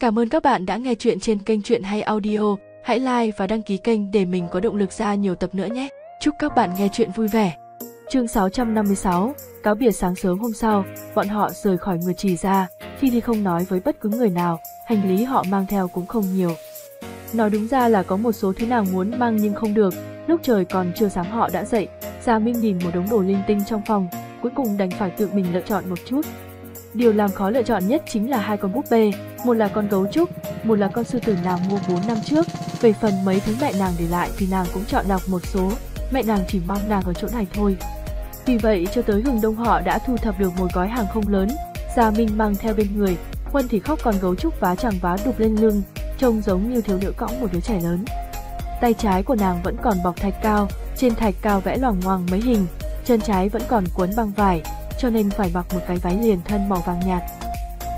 Cảm ơn các bạn đã nghe chuyện trên kênh Chuyện Hay Audio. Hãy like và đăng ký kênh để mình có động lực ra nhiều tập nữa nhé. Chúc các bạn nghe chuyện vui vẻ. Chương 656, cáo biệt sáng sớm hôm sau, bọn họ rời khỏi người trì ra, khi đi không nói với bất cứ người nào, hành lý họ mang theo cũng không nhiều. Nói đúng ra là có một số thứ nàng muốn mang nhưng không được, lúc trời còn chưa sáng họ đã dậy, Gia Minh nhìn một đống đồ linh tinh trong phòng, cuối cùng đành phải tự mình lựa chọn một chút. Điều làm khó lựa chọn nhất chính là hai con búp bê, một là con gấu trúc, một là con sư tử nàng mua 4 năm trước. Về phần mấy thứ mẹ nàng để lại thì nàng cũng chọn lọc một số, mẹ nàng chỉ mong nàng ở chỗ này thôi. Vì vậy cho tới hừng đông họ đã thu thập được một gói hàng không lớn, Gia Minh mang theo bên người, Quân thì khóc con gấu trúc vá chẳng vá đục lên lưng, trông giống như thiếu nữ cõng một đứa trẻ lớn. Tay trái của nàng vẫn còn bọc thạch cao, trên thạch cao vẽ loằng ngoằng mấy hình, chân trái vẫn còn cuốn băng vải, cho nên phải mặc một cái váy liền thân màu vàng nhạt.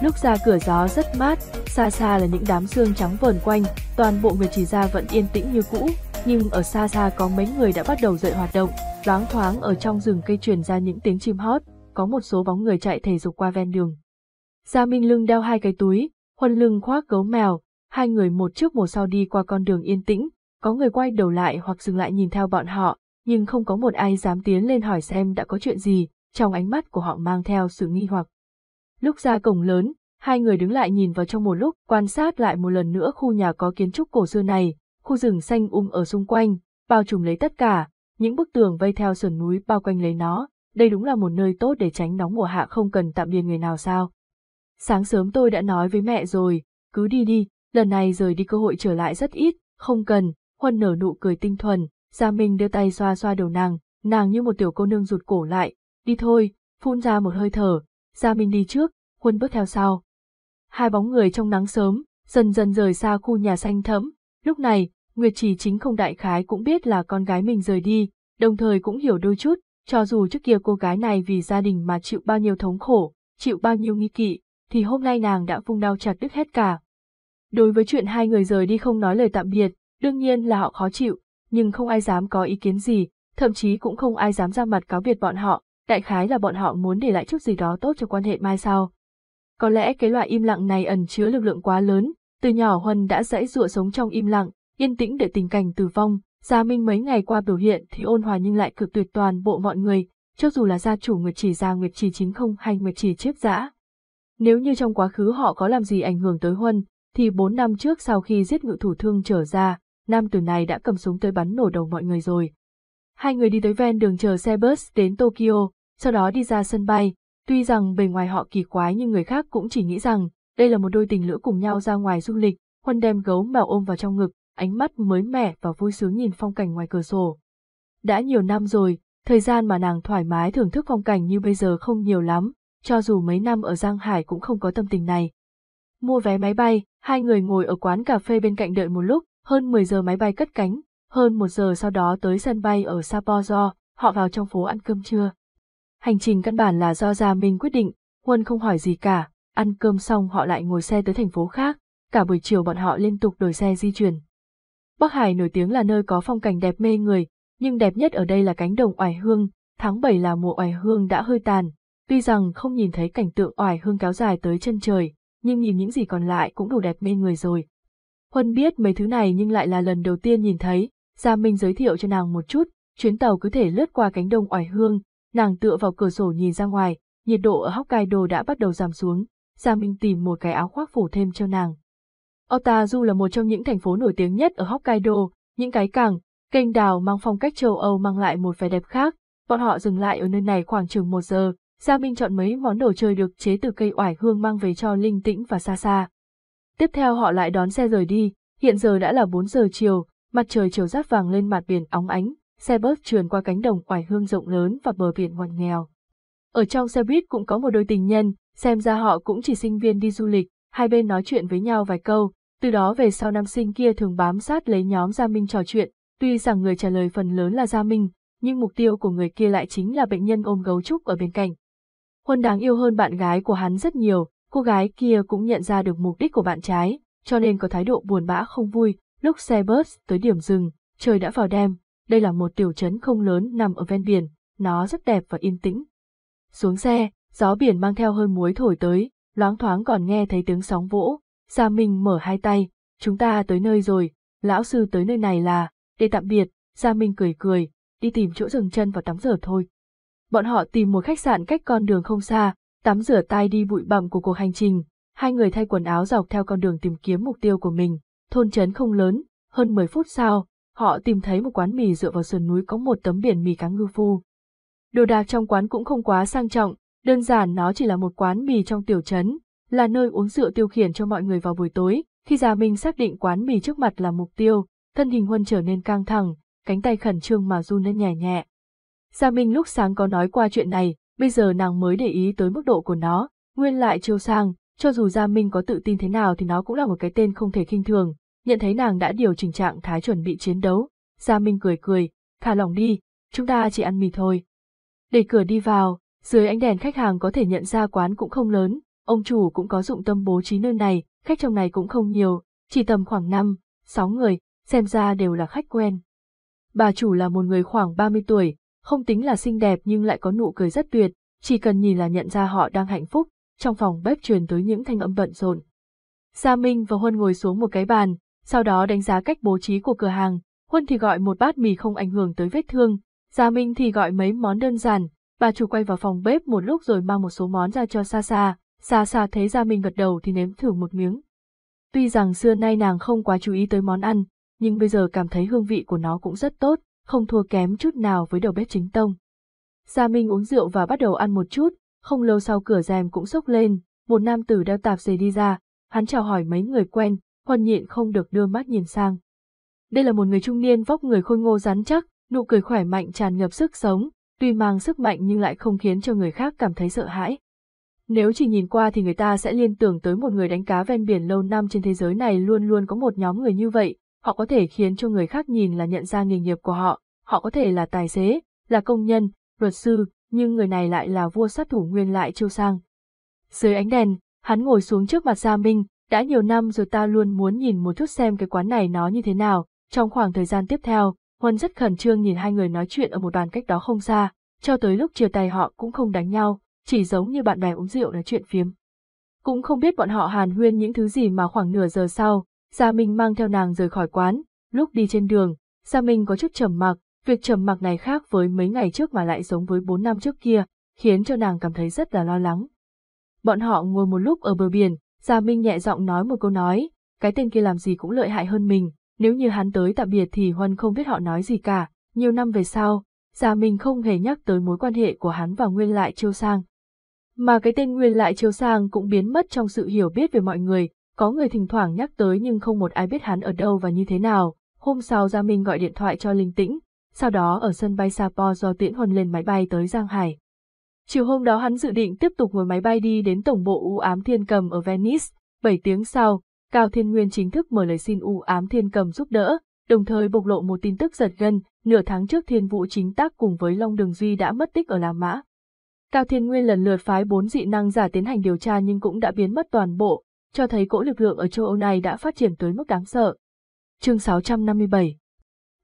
Lúc ra cửa gió rất mát, xa xa là những đám sương trắng vờn quanh, toàn bộ người chỉ ra vẫn yên tĩnh như cũ, nhưng ở xa xa có mấy người đã bắt đầu dậy hoạt động, loáng thoáng ở trong rừng cây truyền ra những tiếng chim hót, có một số bóng người chạy thể dục qua ven đường. Gia Minh lưng đeo hai cái túi, Huân lưng khoác gấu mèo, hai người một trước một sau đi qua con đường yên tĩnh, có người quay đầu lại hoặc dừng lại nhìn theo bọn họ, nhưng không có một ai dám tiến lên hỏi xem đã có chuyện gì, trong ánh mắt của họ mang theo sự nghi hoặc. Lúc ra cổng lớn, hai người đứng lại nhìn vào trong một lúc, quan sát lại một lần nữa khu nhà có kiến trúc cổ xưa này, khu rừng xanh um ở xung quanh, bao trùm lấy tất cả, những bức tường vây theo sườn núi bao quanh lấy nó, đây đúng là một nơi tốt để tránh nóng mùa hạ không cần tạm biệt người nào sao. Sáng sớm tôi đã nói với mẹ rồi, cứ đi đi, lần này rời đi cơ hội trở lại rất ít, không cần, Huân nở nụ cười tinh thuần, Gia Minh đưa tay xoa xoa đầu nàng, nàng như một tiểu cô nương rụt cổ lại, đi thôi, phun ra một hơi thở, Gia Minh đi trước, Huân bước theo sau. Hai bóng người trong nắng sớm, dần dần rời xa khu nhà xanh thẫm, lúc này, Nguyệt Trì chính không đại khái cũng biết là con gái mình rời đi, đồng thời cũng hiểu đôi chút, cho dù trước kia cô gái này vì gia đình mà chịu bao nhiêu thống khổ, chịu bao nhiêu nghi kỵ, thì hôm nay nàng đã vung đau chặt đứt hết cả. Đối với chuyện hai người rời đi không nói lời tạm biệt, đương nhiên là họ khó chịu, nhưng không ai dám có ý kiến gì, thậm chí cũng không ai dám ra mặt cáo biệt bọn họ, đại khái là bọn họ muốn để lại chút gì đó tốt cho quan hệ mai sau. Có lẽ cái loại im lặng này ẩn chứa lực lượng quá lớn, từ nhỏ Huân đã dãy dụa sống trong im lặng, yên tĩnh để tình cảnh tử vong, Gia Minh mấy ngày qua biểu hiện thì ôn hòa nhưng lại cực tuyệt toàn bộ mọi người, cho dù là gia chủ Nguyệt Chỉ Gia Nguyệt Chỉ chính không hay Nguyệt Chỉ chiếp dã. Nếu như trong quá khứ họ có làm gì ảnh hưởng tới Huân, thì bốn năm trước sau khi giết ngự thủ thương trở ra, nam tử này đã cầm súng tới bắn nổ đầu mọi người rồi. Hai người đi tới ven đường chờ xe bus đến Tokyo, sau đó đi ra sân bay. Tuy rằng bề ngoài họ kỳ quái nhưng người khác cũng chỉ nghĩ rằng đây là một đôi tình lữ cùng nhau ra ngoài du lịch. Huân đem gấu mèo ôm vào trong ngực, ánh mắt mới mẻ và vui sướng nhìn phong cảnh ngoài cửa sổ. Đã nhiều năm rồi, thời gian mà nàng thoải mái thưởng thức phong cảnh như bây giờ không nhiều lắm, cho dù mấy năm ở Giang Hải cũng không có tâm tình này. Mua vé máy bay, hai người ngồi ở quán cà phê bên cạnh đợi một lúc, hơn 10 giờ máy bay cất cánh, hơn một giờ sau đó tới sân bay ở Sapporo, họ vào trong phố ăn cơm trưa. Hành trình căn bản là do Gia Minh quyết định, Huân không hỏi gì cả, ăn cơm xong họ lại ngồi xe tới thành phố khác, cả buổi chiều bọn họ liên tục đổi xe di chuyển. Bắc Hải nổi tiếng là nơi có phong cảnh đẹp mê người, nhưng đẹp nhất ở đây là cánh đồng oải hương, tháng 7 là mùa oải hương đã hơi tàn, tuy rằng không nhìn thấy cảnh tượng oải hương kéo dài tới chân trời, nhưng nhìn những gì còn lại cũng đủ đẹp mê người rồi. Huân biết mấy thứ này nhưng lại là lần đầu tiên nhìn thấy, Gia Minh giới thiệu cho nàng một chút, chuyến tàu cứ thể lướt qua cánh đồng oải hương, nàng tựa vào cửa sổ nhìn ra ngoài, nhiệt độ ở Hokkaido đã bắt đầu giảm xuống, Gia Minh tìm một cái áo khoác phủ thêm cho nàng. Otazu là một trong những thành phố nổi tiếng nhất ở Hokkaido, những cái cảng, kênh đào mang phong cách châu Âu mang lại một vẻ đẹp khác, bọn họ dừng lại ở nơi này khoảng chừng một giờ, Gia Minh chọn mấy món đồ chơi được chế từ cây oải hương mang về cho Linh Tĩnh và xa xa. Tiếp theo họ lại đón xe rời đi, hiện giờ đã là 4 giờ chiều, mặt trời chiều rát vàng lên mặt biển óng ánh, xe bus trườn qua cánh đồng oải hương rộng lớn và bờ biển ngoằn nghèo. Ở trong xe buýt cũng có một đôi tình nhân, xem ra họ cũng chỉ sinh viên đi du lịch, hai bên nói chuyện với nhau vài câu, từ đó về sau nam sinh kia thường bám sát lấy nhóm Gia Minh trò chuyện, tuy rằng người trả lời phần lớn là Gia Minh, nhưng mục tiêu của người kia lại chính là bệnh nhân ôm gấu trúc ở bên cạnh. Huân đáng yêu hơn bạn gái của hắn rất nhiều, cô gái kia cũng nhận ra được mục đích của bạn trái, cho nên có thái độ buồn bã không vui, lúc xe bus tới điểm dừng, trời đã vào đêm, đây là một tiểu trấn không lớn nằm ở ven biển, nó rất đẹp và yên tĩnh. Xuống xe, gió biển mang theo hơi muối thổi tới, loáng thoáng còn nghe thấy tiếng sóng vỗ, Gia Minh mở hai tay, chúng ta tới nơi rồi, lão sư tới nơi này là, để tạm biệt, Gia Minh cười cười, đi tìm chỗ dừng chân và tắm rửa thôi. Bọn họ tìm một khách sạn cách con đường không xa, tắm rửa tay đi bụi bặm của cuộc hành trình, hai người thay quần áo dọc theo con đường tìm kiếm mục tiêu của mình, thôn trấn không lớn, hơn 10 phút sau, họ tìm thấy một quán mì dựa vào sườn núi có một tấm biển mì cá ngư phu. Đồ đạc trong quán cũng không quá sang trọng, đơn giản nó chỉ là một quán mì trong tiểu trấn, là nơi uống rượu tiêu khiển cho mọi người vào buổi tối. Khi Gia Minh xác định quán mì trước mặt là mục tiêu, thân hình Huân trở nên căng thẳng, cánh tay khẩn trương mà run lên nhẹ nhẹ. Gia Minh lúc sáng có nói qua chuyện này, bây giờ nàng mới để ý tới mức độ của nó, nguyên lại chiêu sang, cho dù Gia Minh có tự tin thế nào thì nó cũng là một cái tên không thể khinh thường, nhận thấy nàng đã điều chỉnh trạng thái chuẩn bị chiến đấu, Gia Minh cười cười, thả lòng đi, chúng ta chỉ ăn mì thôi. Để cửa đi vào, dưới ánh đèn khách hàng có thể nhận ra quán cũng không lớn, ông chủ cũng có dụng tâm bố trí nơi này, khách trong này cũng không nhiều, chỉ tầm khoảng 5, 6 người, xem ra đều là khách quen. Bà chủ là một người khoảng 30 tuổi, không tính là xinh đẹp nhưng lại có nụ cười rất tuyệt, chỉ cần nhìn là nhận ra họ đang hạnh phúc, trong phòng bếp truyền tới những thanh âm bận rộn. Gia Minh và Huân ngồi xuống một cái bàn, sau đó đánh giá cách bố trí của cửa hàng, Huân thì gọi một bát mì không ảnh hưởng tới vết thương, Gia Minh thì gọi mấy món đơn giản, bà chủ quay vào phòng bếp một lúc rồi mang một số món ra cho Sa Sa, Sa Sa thấy Gia Minh gật đầu thì nếm thử một miếng. Tuy rằng xưa nay nàng không quá chú ý tới món ăn, nhưng bây giờ cảm thấy hương vị của nó cũng rất tốt, không thua kém chút nào với đầu bếp chính tông. Gia Minh uống rượu và bắt đầu ăn một chút, không lâu sau cửa rèm cũng sốc lên, một nam tử đeo tạp dề đi ra, hắn chào hỏi mấy người quen, Huân nhịn không được đưa mắt nhìn sang. Đây là một người trung niên vóc người khôi ngô rắn chắc, nụ cười khỏe mạnh tràn ngập sức sống, tuy mang sức mạnh nhưng lại không khiến cho người khác cảm thấy sợ hãi. Nếu chỉ nhìn qua thì người ta sẽ liên tưởng tới một người đánh cá ven biển lâu năm trên thế giới này luôn luôn có một nhóm người như vậy, họ có thể khiến cho người khác nhìn là nhận ra nghề nghiệp của họ, họ có thể là tài xế, là công nhân, luật sư, nhưng người này lại là vua sát thủ nguyên lại chiêu sang. Dưới ánh đèn, hắn ngồi xuống trước mặt Gia Minh, đã nhiều năm rồi ta luôn muốn nhìn một chút xem cái quán này nó như thế nào, trong khoảng thời gian tiếp theo, Huân rất khẩn trương nhìn hai người nói chuyện ở một bàn cách đó không xa, cho tới lúc chia tay họ cũng không đánh nhau, chỉ giống như bạn bè uống rượu nói chuyện phiếm. Cũng không biết bọn họ hàn huyên những thứ gì mà khoảng nửa giờ sau, Gia Minh mang theo nàng rời khỏi quán, lúc đi trên đường, Gia Minh có chút trầm mặc, việc trầm mặc này khác với mấy ngày trước mà lại giống với bốn năm trước kia, khiến cho nàng cảm thấy rất là lo lắng. Bọn họ ngồi một lúc ở bờ biển, Gia Minh nhẹ giọng nói một câu nói, cái tên kia làm gì cũng lợi hại hơn mình, nếu như hắn tới tạm biệt thì Huân không biết họ nói gì cả, nhiều năm về sau, Gia Minh không hề nhắc tới mối quan hệ của hắn và Nguyên Lại Chiêu Sang. Mà cái tên Nguyên Lại Chiêu Sang cũng biến mất trong sự hiểu biết về mọi người, có người thỉnh thoảng nhắc tới nhưng không một ai biết hắn ở đâu và như thế nào. Hôm sau Gia Minh gọi điện thoại cho Linh Tĩnh, sau đó ở sân bay Sapo do tiễn Huân lên máy bay tới Giang Hải. Chiều hôm đó hắn dự định tiếp tục ngồi máy bay đi đến tổng bộ U ám thiên cầm ở Venice, 7 tiếng sau, Cao Thiên Nguyên chính thức mở lời xin U ám thiên cầm giúp đỡ, đồng thời bộc lộ một tin tức giật gân, nửa tháng trước Thiên Vũ chính tác cùng với Long Đường Duy đã mất tích ở La Mã. Cao Thiên Nguyên lần lượt phái bốn dị năng giả tiến hành điều tra nhưng cũng đã biến mất toàn bộ, cho thấy cỗ lực lượng ở châu Âu này đã phát triển tới mức đáng sợ. Chương 657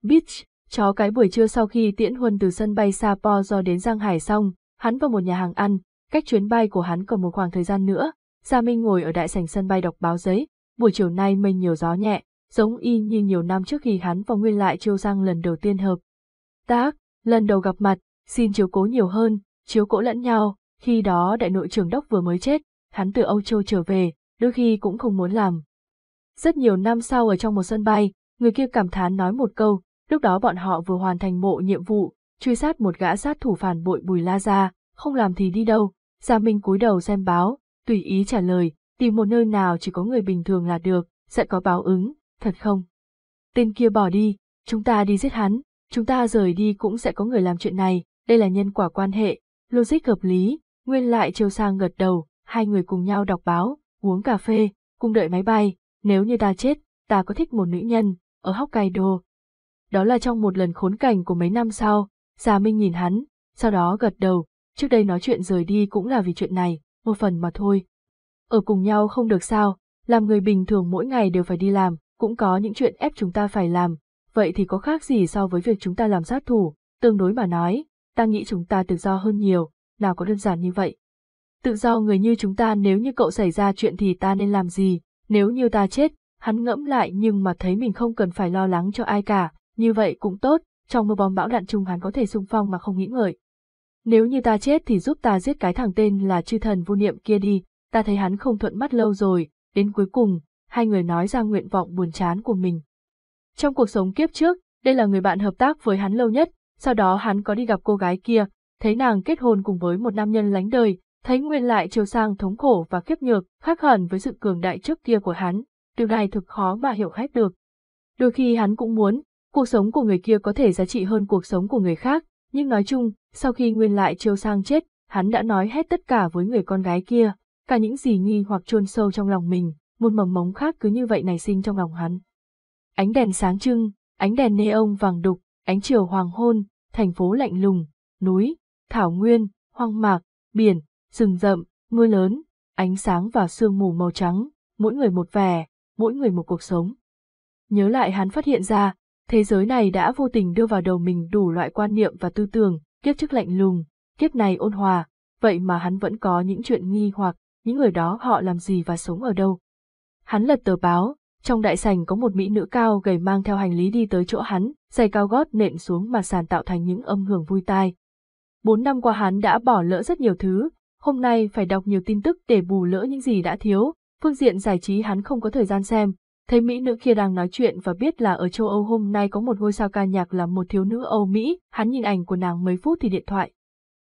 Beach, chó cái buổi trưa sau khi tiễn huân từ sân bay Sapo do đến Giang Hải xong, hắn vào một nhà hàng ăn, cách chuyến bay của hắn còn một khoảng thời gian nữa. Gia Minh ngồi ở đại sảnh sân bay đọc báo giấy, buổi chiều nay mây nhiều gió nhẹ, giống y như nhiều năm trước khi hắn và Nguyên lại chiêu giang lần đầu tiên hợp. Tác, lần đầu gặp mặt, xin chiếu cố nhiều hơn, chiếu cố lẫn nhau, khi đó đại nội trưởng đốc vừa mới chết, hắn từ Âu Châu trở về, đôi khi cũng không muốn làm. Rất nhiều năm sau ở trong một sân bay, người kia cảm thán nói một câu, lúc đó bọn họ vừa hoàn thành bộ nhiệm vụ, truy sát một gã sát thủ phản bội Bùi La Gia, không làm thì đi đâu. Gia Minh cúi đầu xem báo, tùy ý trả lời, tìm một nơi nào chỉ có người bình thường là được, sẽ có báo ứng, thật không? Tên kia bỏ đi, chúng ta đi giết hắn, chúng ta rời đi cũng sẽ có người làm chuyện này, đây là nhân quả quan hệ, logic hợp lý, nguyên lại chiều sang gật đầu, hai người cùng nhau đọc báo, uống cà phê, cùng đợi máy bay, nếu như ta chết, ta có thích một nữ nhân, ở Hokkaido. Đó là trong một lần khốn cảnh của mấy năm sau, Gia Minh nhìn hắn, sau đó gật đầu, trước đây nói chuyện rời đi cũng là vì chuyện này, một phần mà thôi. Ở cùng nhau không được sao, làm người bình thường mỗi ngày đều phải đi làm, cũng có những chuyện ép chúng ta phải làm, vậy thì có khác gì so với việc chúng ta làm sát thủ, tương đối mà nói, ta nghĩ chúng ta tự do hơn nhiều, nào có đơn giản như vậy. Tự do người như chúng ta nếu như cậu xảy ra chuyện thì ta nên làm gì, Nếu như ta chết, hắn ngẫm lại nhưng mà thấy mình không cần phải lo lắng cho ai cả, như vậy cũng tốt, trong mưa bom bão đạn chung hắn có thể xung phong mà không nghĩ ngợi. Nếu như ta chết thì giúp ta giết cái thằng tên là chư thần vô niệm kia đi, ta thấy hắn không thuận mắt lâu rồi, đến cuối cùng, hai người nói ra nguyện vọng buồn chán của mình. Trong cuộc sống kiếp trước, đây là người bạn hợp tác với hắn lâu nhất, sau đó hắn có đi gặp cô gái kia, thấy nàng kết hôn cùng với một nam nhân lánh đời, thấy nguyên lại chiều sang thống khổ và kiếp nhược, khác hẳn với sự cường đại trước kia của hắn, điều này thực khó mà hiểu hết được. Đôi khi hắn cũng muốn, cuộc sống của người kia có thể giá trị hơn cuộc sống của người khác, nhưng nói chung, sau khi nguyên lại chiêu sang chết, hắn đã nói hết tất cả với người con gái kia, cả những gì nghi hoặc chôn sâu trong lòng mình, một mầm mống khác cứ như vậy nảy sinh trong lòng hắn. Ánh đèn sáng trưng, ánh đèn neon vàng đục, ánh chiều hoàng hôn, thành phố lạnh lùng, núi, thảo nguyên, hoang mạc, biển, rừng rậm, mưa lớn, ánh sáng và sương mù màu trắng, mỗi người một vẻ, mỗi người một cuộc sống. Nhớ lại hắn phát hiện ra, thế giới này đã vô tình đưa vào đầu mình đủ loại quan niệm và tư tưởng, kiếp trước lạnh lùng, kiếp này ôn hòa, vậy mà hắn vẫn có những chuyện nghi hoặc, những người đó họ làm gì và sống ở đâu. Hắn lật tờ báo, trong đại sảnh có một mỹ nữ cao gầy mang theo hành lý đi tới chỗ hắn, giày cao gót nện xuống mà sàn tạo thành những âm hưởng vui tai. Bốn năm qua hắn đã bỏ lỡ rất nhiều thứ, hôm nay phải đọc nhiều tin tức để bù lỡ những gì đã thiếu, phương diện giải trí hắn không có thời gian xem. Thấy mỹ nữ kia đang nói chuyện và biết là ở châu Âu hôm nay có một ngôi sao ca nhạc là một thiếu nữ Âu Mỹ, hắn nhìn ảnh của nàng mấy phút thì điện thoại.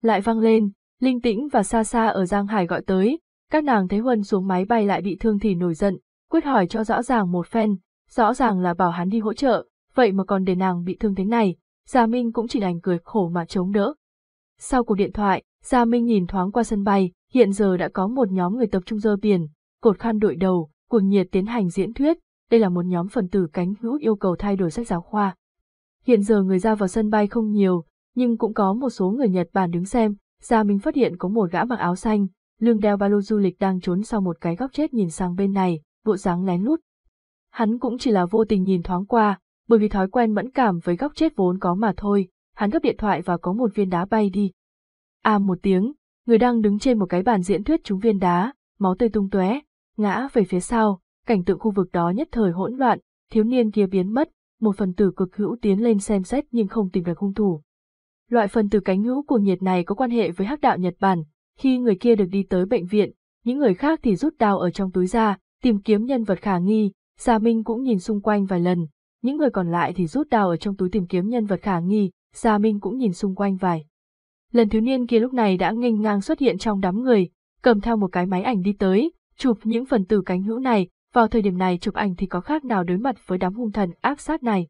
Lại vang lên, Linh Tĩnh và xa xa ở Giang Hải gọi tới, các nàng thấy Huân xuống máy bay lại bị thương thì nổi giận, quyết hỏi cho rõ ràng một phen, rõ ràng là bảo hắn đi hỗ trợ, vậy mà còn để nàng bị thương thế này, Gia Minh cũng chỉ đành cười khổ mà chống đỡ. Sau cuộc điện thoại, Gia Minh nhìn thoáng qua sân bay, hiện giờ đã có một nhóm người tập trung dơ biển, cột khăn đội đầu, cuồng nhiệt tiến hành diễn thuyết, đây là một nhóm phần tử cánh hữu yêu cầu thay đổi sách giáo khoa. Hiện giờ người ra vào sân bay không nhiều, nhưng cũng có một số người Nhật Bản đứng xem, Gia Minh phát hiện có một gã mặc áo xanh, lưng đeo ba lô du lịch đang trốn sau một cái góc chết nhìn sang bên này, bộ dáng lén lút. Hắn cũng chỉ là vô tình nhìn thoáng qua, bởi vì thói quen mẫn cảm với góc chết vốn có mà thôi, hắn gấp điện thoại và có một viên đá bay đi. À một tiếng, người đang đứng trên một cái bàn diễn thuyết trúng viên đá, máu tươi tung tóe, ngã về phía sau, cảnh tượng khu vực đó nhất thời hỗn loạn, thiếu niên kia biến mất, một phần tử cực hữu tiến lên xem xét nhưng không tìm được hung thủ. Loại phần tử cánh hữu của nhiệt này có quan hệ với hắc đạo Nhật Bản, khi người kia được đi tới bệnh viện, những người khác thì rút đao ở trong túi ra, tìm kiếm nhân vật khả nghi, Gia Minh cũng nhìn xung quanh vài lần, những người còn lại thì rút đao ở trong túi tìm kiếm nhân vật khả nghi, Gia Minh cũng nhìn xung quanh vài. Lần thiếu niên kia lúc này đã nghênh ngang xuất hiện trong đám người, cầm theo một cái máy ảnh đi tới, chụp những phần tử cánh hữu này, vào thời điểm này chụp ảnh thì có khác nào đối mặt với đám hung thần ác sát này.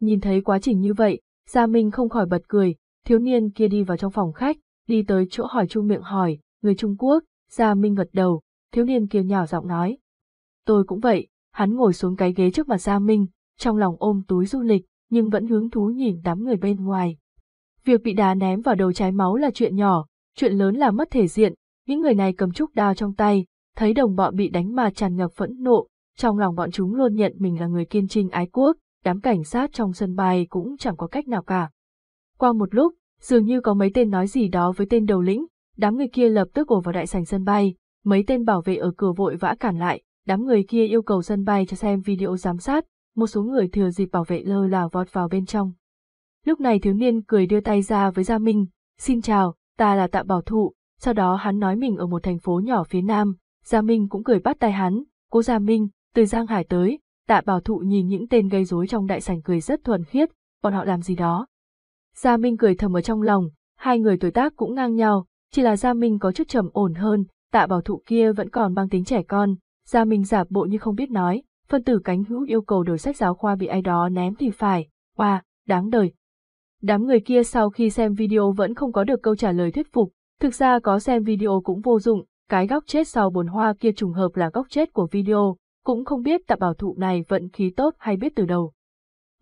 Nhìn thấy quá trình như vậy, Gia Minh không khỏi bật cười, thiếu niên kia đi vào trong phòng khách, đi tới chỗ hỏi chung miệng hỏi, người Trung Quốc, Gia Minh gật đầu, thiếu niên kia nhỏ giọng nói. Tôi cũng vậy, hắn ngồi xuống cái ghế trước mặt Gia Minh, trong lòng ôm túi du lịch, nhưng vẫn hứng thú nhìn đám người bên ngoài. Việc bị đá ném vào đầu trái máu là chuyện nhỏ, chuyện lớn là mất thể diện, những người này cầm trúc đao trong tay, thấy đồng bọn bị đánh mà tràn ngập phẫn nộ, trong lòng bọn chúng luôn nhận mình là người kiên trinh ái quốc, đám cảnh sát trong sân bay cũng chẳng có cách nào cả. Qua một lúc, dường như có mấy tên nói gì đó với tên đầu lĩnh, đám người kia lập tức ổ vào đại sảnh sân bay, mấy tên bảo vệ ở cửa vội vã cản lại, đám người kia yêu cầu sân bay cho xem video giám sát, một số người thừa dịp bảo vệ lơ là vọt vào bên trong. Lúc này thiếu niên cười đưa tay ra với Gia Minh, xin chào, ta là tạ bảo thụ, sau đó hắn nói mình ở một thành phố nhỏ phía nam, Gia Minh cũng cười bắt tay hắn, cô Gia Minh, từ Giang Hải tới, tạ bảo thụ nhìn những tên gây rối trong đại sảnh cười rất thuần khiết, bọn họ làm gì đó. Gia Minh cười thầm ở trong lòng, hai người tuổi tác cũng ngang nhau, chỉ là Gia Minh có chút trầm ổn hơn, tạ bảo thụ kia vẫn còn mang tính trẻ con, Gia Minh giả bộ như không biết nói, phân tử cánh hữu yêu cầu đổi sách giáo khoa bị ai đó ném thì phải, oa, đáng đời. Đám người kia sau khi xem video vẫn không có được câu trả lời thuyết phục, thực ra có xem video cũng vô dụng, cái góc chết sau bồn hoa kia trùng hợp là góc chết của video, cũng không biết tạ bảo thụ này vận khí tốt hay biết từ đầu.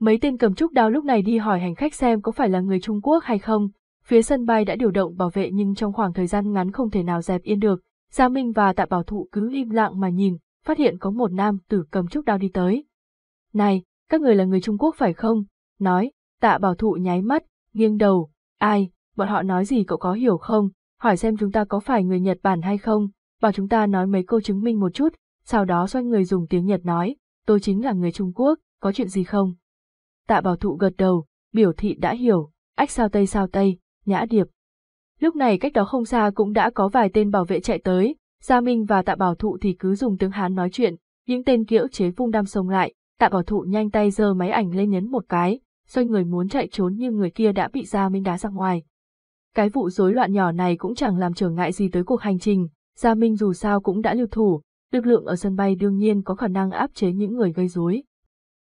Mấy tên cầm trúc đao lúc này đi hỏi hành khách xem có phải là người Trung Quốc hay không, phía sân bay đã điều động bảo vệ nhưng trong khoảng thời gian ngắn không thể nào dẹp yên được, Gia Minh và tạ bảo thụ cứ im lặng mà nhìn, phát hiện có một nam tử cầm trúc đao đi tới. Này, các người là người Trung Quốc phải không? Nói, tạ bảo thụ nháy mắt, nghiêng đầu, ai, bọn họ nói gì cậu có hiểu không? Hỏi xem chúng ta có phải người Nhật Bản hay không? Bảo chúng ta nói mấy câu chứng minh một chút, sau đó xoay người dùng tiếng Nhật nói, tôi chính là người Trung Quốc, có chuyện gì không? Tạ bảo thụ gật đầu, biểu thị đã hiểu, ách sao tây sao tây, nhã điệp. Lúc này cách đó không xa cũng đã có vài tên bảo vệ chạy tới, Gia Minh và Tạ Bảo Thụ thì cứ dùng tiếng Hán nói chuyện, những tên kiễu chế vung đam xông lại, Tạ Bảo Thụ nhanh tay giơ máy ảnh lên nhấn một cái, xoay người muốn chạy trốn nhưng người kia đã bị Gia Minh đá ra ngoài. Cái vụ rối loạn nhỏ này cũng chẳng làm trở ngại gì tới cuộc hành trình, Gia Minh dù sao cũng đã lưu thủ, lực lượng ở sân bay đương nhiên có khả năng áp chế những người gây rối.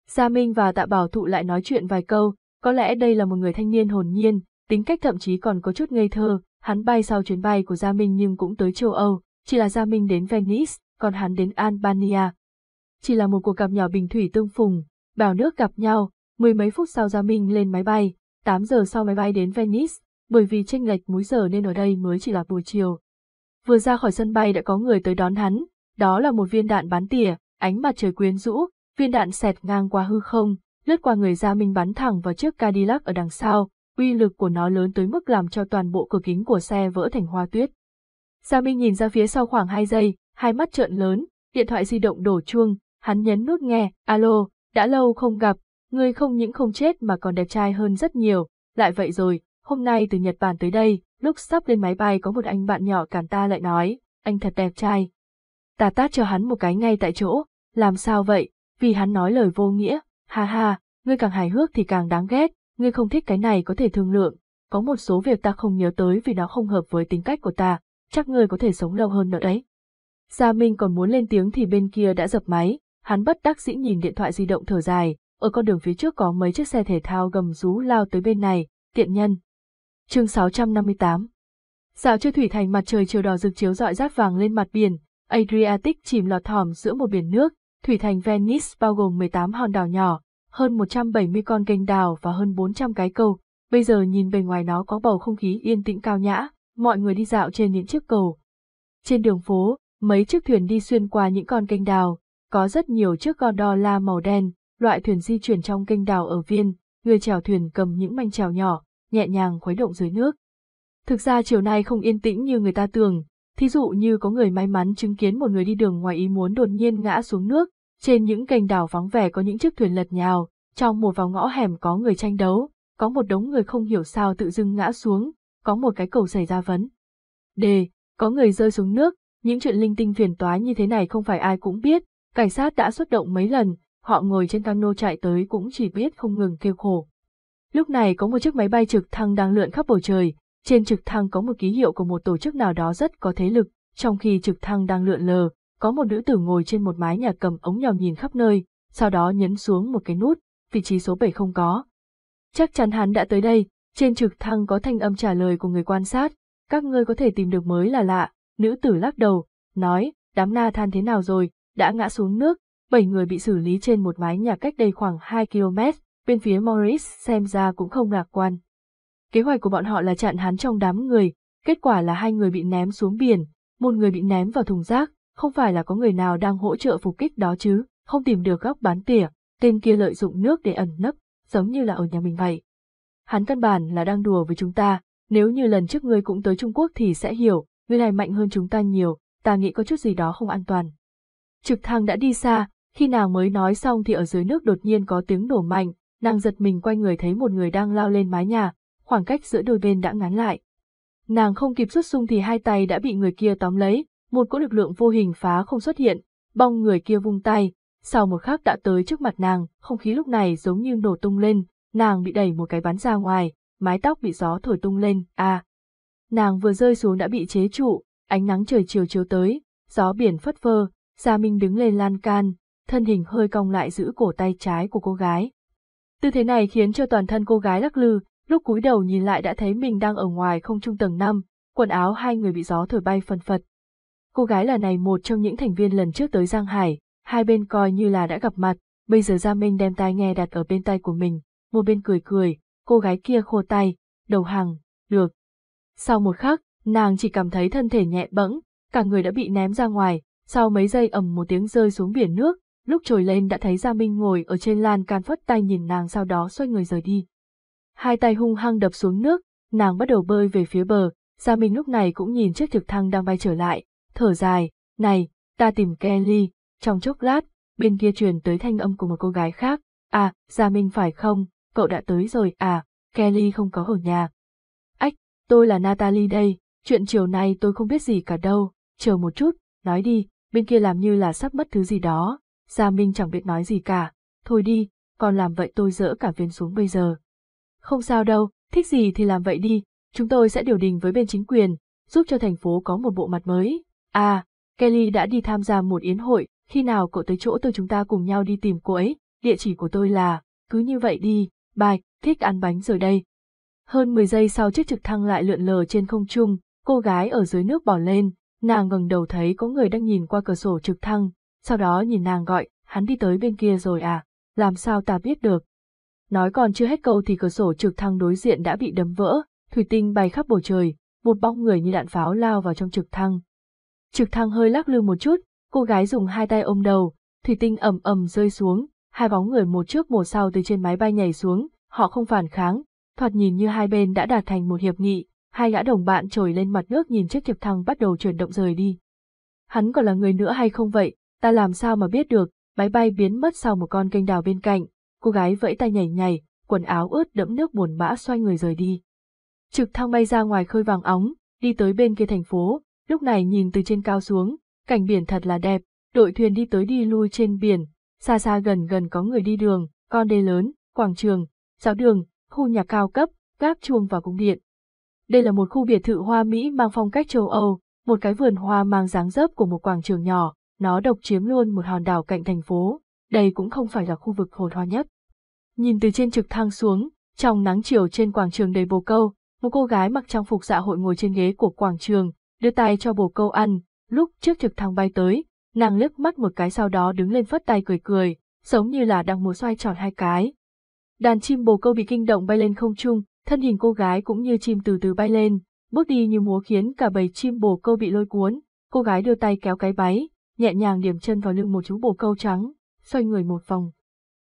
Gia Minh và Tạ Bảo Thụ lại nói chuyện vài câu, có lẽ đây là một người thanh niên hồn nhiên, tính cách thậm chí còn có chút ngây thơ, hắn bay sau chuyến bay của Gia Minh nhưng cũng tới châu Âu, chỉ là Gia Minh đến Venice, còn hắn đến Albania. Chỉ là một cuộc gặp nhỏ bình thủy tương phùng, bào nước gặp nhau, mười mấy phút sau Gia Minh lên máy bay, 8 giờ sau máy bay đến Venice, bởi vì tranh lệch múi giờ nên ở đây mới chỉ là buổi chiều. Vừa ra khỏi sân bay đã có người tới đón hắn, đó là một viên đạn bắn tỉa, ánh mặt trời quyến rũ, viên đạn xẹt ngang qua hư không, lướt qua người Gia Minh bắn thẳng vào chiếc Cadillac ở đằng sau, uy lực của nó lớn tới mức làm cho toàn bộ cửa kính của xe vỡ thành hoa tuyết. Gia Minh nhìn ra phía sau khoảng 2 giây, hai mắt trợn lớn, điện thoại di động đổ chuông, hắn nhấn nút nghe, alo, đã lâu không gặp, ngươi không những không chết mà còn đẹp trai hơn rất nhiều, lại vậy rồi, hôm nay từ Nhật Bản tới đây, lúc sắp lên máy bay có một anh bạn nhỏ cản ta lại nói, anh thật đẹp trai. Ta tát cho hắn một cái ngay tại chỗ, làm sao vậy, vì hắn nói lời vô nghĩa, ha ha, ngươi càng hài hước thì càng đáng ghét, ngươi không thích cái này có thể thương lượng, có một số việc ta không nhớ tới vì nó không hợp với tính cách của ta, chắc ngươi có thể sống lâu hơn nữa đấy. Gia Minh còn muốn lên tiếng thì bên kia đã dập máy, hắn bất đắc dĩ nhìn điện thoại di động thở dài, ở con đường phía trước có mấy chiếc xe thể thao gầm rú lao tới bên này, tiện nhân. Chương 658 Dạo chơi thủy thành mặt trời chiều đỏ rực chiếu rọi rát vàng lên mặt biển, Adriatic chìm lọt thỏm giữa một biển nước, thủy thành Venice bao gồm 18 hòn đảo nhỏ, hơn 170 con kênh đào và hơn 400 cái cầu. Bây giờ nhìn bề ngoài nó có bầu không khí yên tĩnh cao nhã, mọi người đi dạo trên những chiếc cầu. Trên đường phố, mấy chiếc thuyền đi xuyên qua những con kênh đào, có rất nhiều chiếc con đo la màu đen, loại thuyền di chuyển trong kênh đào ở viên, người chèo thuyền cầm những manh chèo nhỏ, nhẹ nhàng khuấy động dưới nước. Thực ra chiều nay không yên tĩnh như người ta tưởng, thí dụ như có người may mắn chứng kiến một người đi đường ngoài ý muốn đột nhiên ngã xuống nước, trên những cành đảo vắng vẻ có những chiếc thuyền lật nhào, trong một vào ngõ hẻm có người tranh đấu, có một đống người không hiểu sao tự dưng ngã xuống, có một cái cầu xảy ra vấn. Đề, có người rơi xuống nước, những chuyện linh tinh phiền toái như thế này không phải ai cũng biết, cảnh sát đã xuất động mấy lần, họ ngồi trên cano chạy tới cũng chỉ biết không ngừng kêu khổ. Lúc này có một chiếc máy bay trực thăng đang lượn khắp bầu trời, trên trực thăng có một ký hiệu của một tổ chức nào đó rất có thế lực, trong khi trực thăng đang lượn lờ, có một nữ tử ngồi trên một mái nhà cầm ống nhòm nhìn khắp nơi, sau đó nhấn xuống một cái nút, vị trí số 7 không có. Chắc chắn hắn đã tới đây, trên trực thăng có thanh âm trả lời của người quan sát, các ngươi có thể tìm được mới là lạ, nữ tử lắc đầu, nói, đám na than thế nào rồi, đã ngã xuống nước, bảy người bị xử lý trên một mái nhà cách đây khoảng 2 km, bên phía Morris xem ra cũng không lạc quan. Kế hoạch của bọn họ là chặn hắn trong đám người, kết quả là hai người bị ném xuống biển, một người bị ném vào thùng rác, không phải là có người nào đang hỗ trợ phục kích đó chứ, không tìm được góc bán tỉa, tên kia lợi dụng nước để ẩn nấp, giống như là ở nhà mình vậy. Hắn căn bản là đang đùa với chúng ta, nếu như lần trước ngươi cũng tới Trung Quốc thì sẽ hiểu, người này mạnh hơn chúng ta nhiều, ta nghĩ có chút gì đó không an toàn. Trực thăng đã đi xa, khi nàng mới nói xong thì ở dưới nước đột nhiên có tiếng nổ mạnh, nàng giật mình quay người thấy một người đang lao lên mái nhà, khoảng cách giữa đôi bên đã ngắn lại. Nàng không kịp xuất sung thì hai tay đã bị người kia tóm lấy, một cỗ lực lượng vô hình phá không xuất hiện, bong người kia vung tay, sau một khắc đã tới trước mặt nàng, không khí lúc này giống như nổ tung lên, nàng bị đẩy một cái bắn ra ngoài, mái tóc bị gió thổi tung lên, à. Nàng vừa rơi xuống đã bị chế trụ, ánh nắng trời chiều chiếu tới, gió biển phất phơ, Gia Minh đứng lên lan can, thân hình hơi cong lại giữ cổ tay trái của cô gái. Tư thế này khiến cho toàn thân cô gái lắc lư, lúc cúi đầu nhìn lại đã thấy mình đang ở ngoài không trung tầng 5, quần áo hai người bị gió thổi bay phần phật. Cô gái là này một trong những thành viên lần trước tới Giang Hải, hai bên coi như là đã gặp mặt, bây giờ Gia Minh đem tai nghe đặt ở bên tay của mình, một bên cười cười, cô gái kia khô tay, đầu hàng, được. Sau một khắc, nàng chỉ cảm thấy thân thể nhẹ bẫng, cả người đã bị ném ra ngoài, sau mấy giây ầm một tiếng rơi xuống biển nước, lúc trồi lên đã thấy Gia Minh ngồi ở trên lan can phất tay nhìn nàng sau đó xoay người rời đi. Hai tay hung hăng đập xuống nước, nàng bắt đầu bơi về phía bờ, Gia Minh lúc này cũng nhìn chiếc trực thăng đang bay trở lại, thở dài, này, ta tìm Kelly, Trong chốc lát, bên kia truyền tới thanh âm của một cô gái khác. À, Gia Minh phải không, cậu đã tới rồi à, Kelly không có ở nhà. Ách, tôi là Natalie đây, chuyện chiều nay tôi không biết gì cả đâu, chờ một chút, nói đi, bên kia làm như là sắp mất thứ gì đó. Gia Minh chẳng biết nói gì cả, thôi đi, còn làm vậy tôi dỡ cả viên xuống bây giờ. Không sao đâu, thích gì thì làm vậy đi, chúng tôi sẽ điều đình với bên chính quyền, giúp cho thành phố có một bộ mặt mới. À, Kelly đã đi tham gia một yến hội, khi nào cậu tới chỗ tôi chúng ta cùng nhau đi tìm cô ấy, địa chỉ của tôi là, cứ như vậy đi, bài, thích ăn bánh rồi đây. Hơn 10 giây sau chiếc trực thăng lại lượn lờ trên không trung, cô gái ở dưới nước bỏ lên, nàng ngẩng đầu thấy có người đang nhìn qua cửa sổ trực thăng, sau đó nhìn nàng gọi, hắn đi tới bên kia rồi à, làm sao ta biết được. Nói còn chưa hết câu thì cửa sổ trực thăng đối diện đã bị đấm vỡ, thủy tinh bay khắp bầu trời, một bóng người như đạn pháo lao vào trong trực thăng. Trực thăng hơi lắc lư một chút, cô gái dùng hai tay ôm đầu, thủy tinh ầm ầm rơi xuống, hai bóng người một trước một sau từ trên máy bay nhảy xuống, họ không phản kháng, thoạt nhìn như hai bên đã đạt thành một hiệp nghị, hai gã đồng bạn trồi lên mặt nước nhìn chiếc trực thăng bắt đầu chuyển động rời đi. Hắn còn là người nữa hay không vậy, ta làm sao mà biết được, máy bay biến mất sau một con kênh đào bên cạnh, cô gái vẫy tay nhảy nhảy, quần áo ướt đẫm nước buồn bã xoay người rời đi. Trực thăng bay ra ngoài khơi vàng óng, đi tới bên kia thành phố, lúc này nhìn từ trên cao xuống, cảnh biển thật là đẹp, đội thuyền đi tới đi lui trên biển, xa xa gần gần có người đi đường, con đê lớn, quảng trường, giáo đường, khu nhà cao cấp, gác chuông và cung điện. Đây là một khu biệt thự hoa Mỹ mang phong cách châu Âu, một cái vườn hoa mang dáng dấp của một quảng trường nhỏ, nó độc chiếm luôn một hòn đảo cạnh thành phố, đây cũng không phải là khu vực hồn hoa nhất. Nhìn từ trên trực thăng xuống, trong nắng chiều trên quảng trường đầy bồ câu, một cô gái mặc trang phục dạ hội ngồi trên ghế của quảng trường, đưa tay cho bồ câu ăn, lúc trước trực thăng bay tới, nàng liếc mắt một cái sau đó đứng lên phất tay cười cười, giống như là đang múa xoay tròn hai cái. Đàn chim bồ câu bị kinh động bay lên không trung, thân hình cô gái cũng như chim từ từ bay lên, bước đi như múa khiến cả bầy chim bồ câu bị lôi cuốn, cô gái đưa tay kéo cái váy, nhẹ nhàng điểm chân vào lưng một chú bồ câu trắng, xoay người một vòng.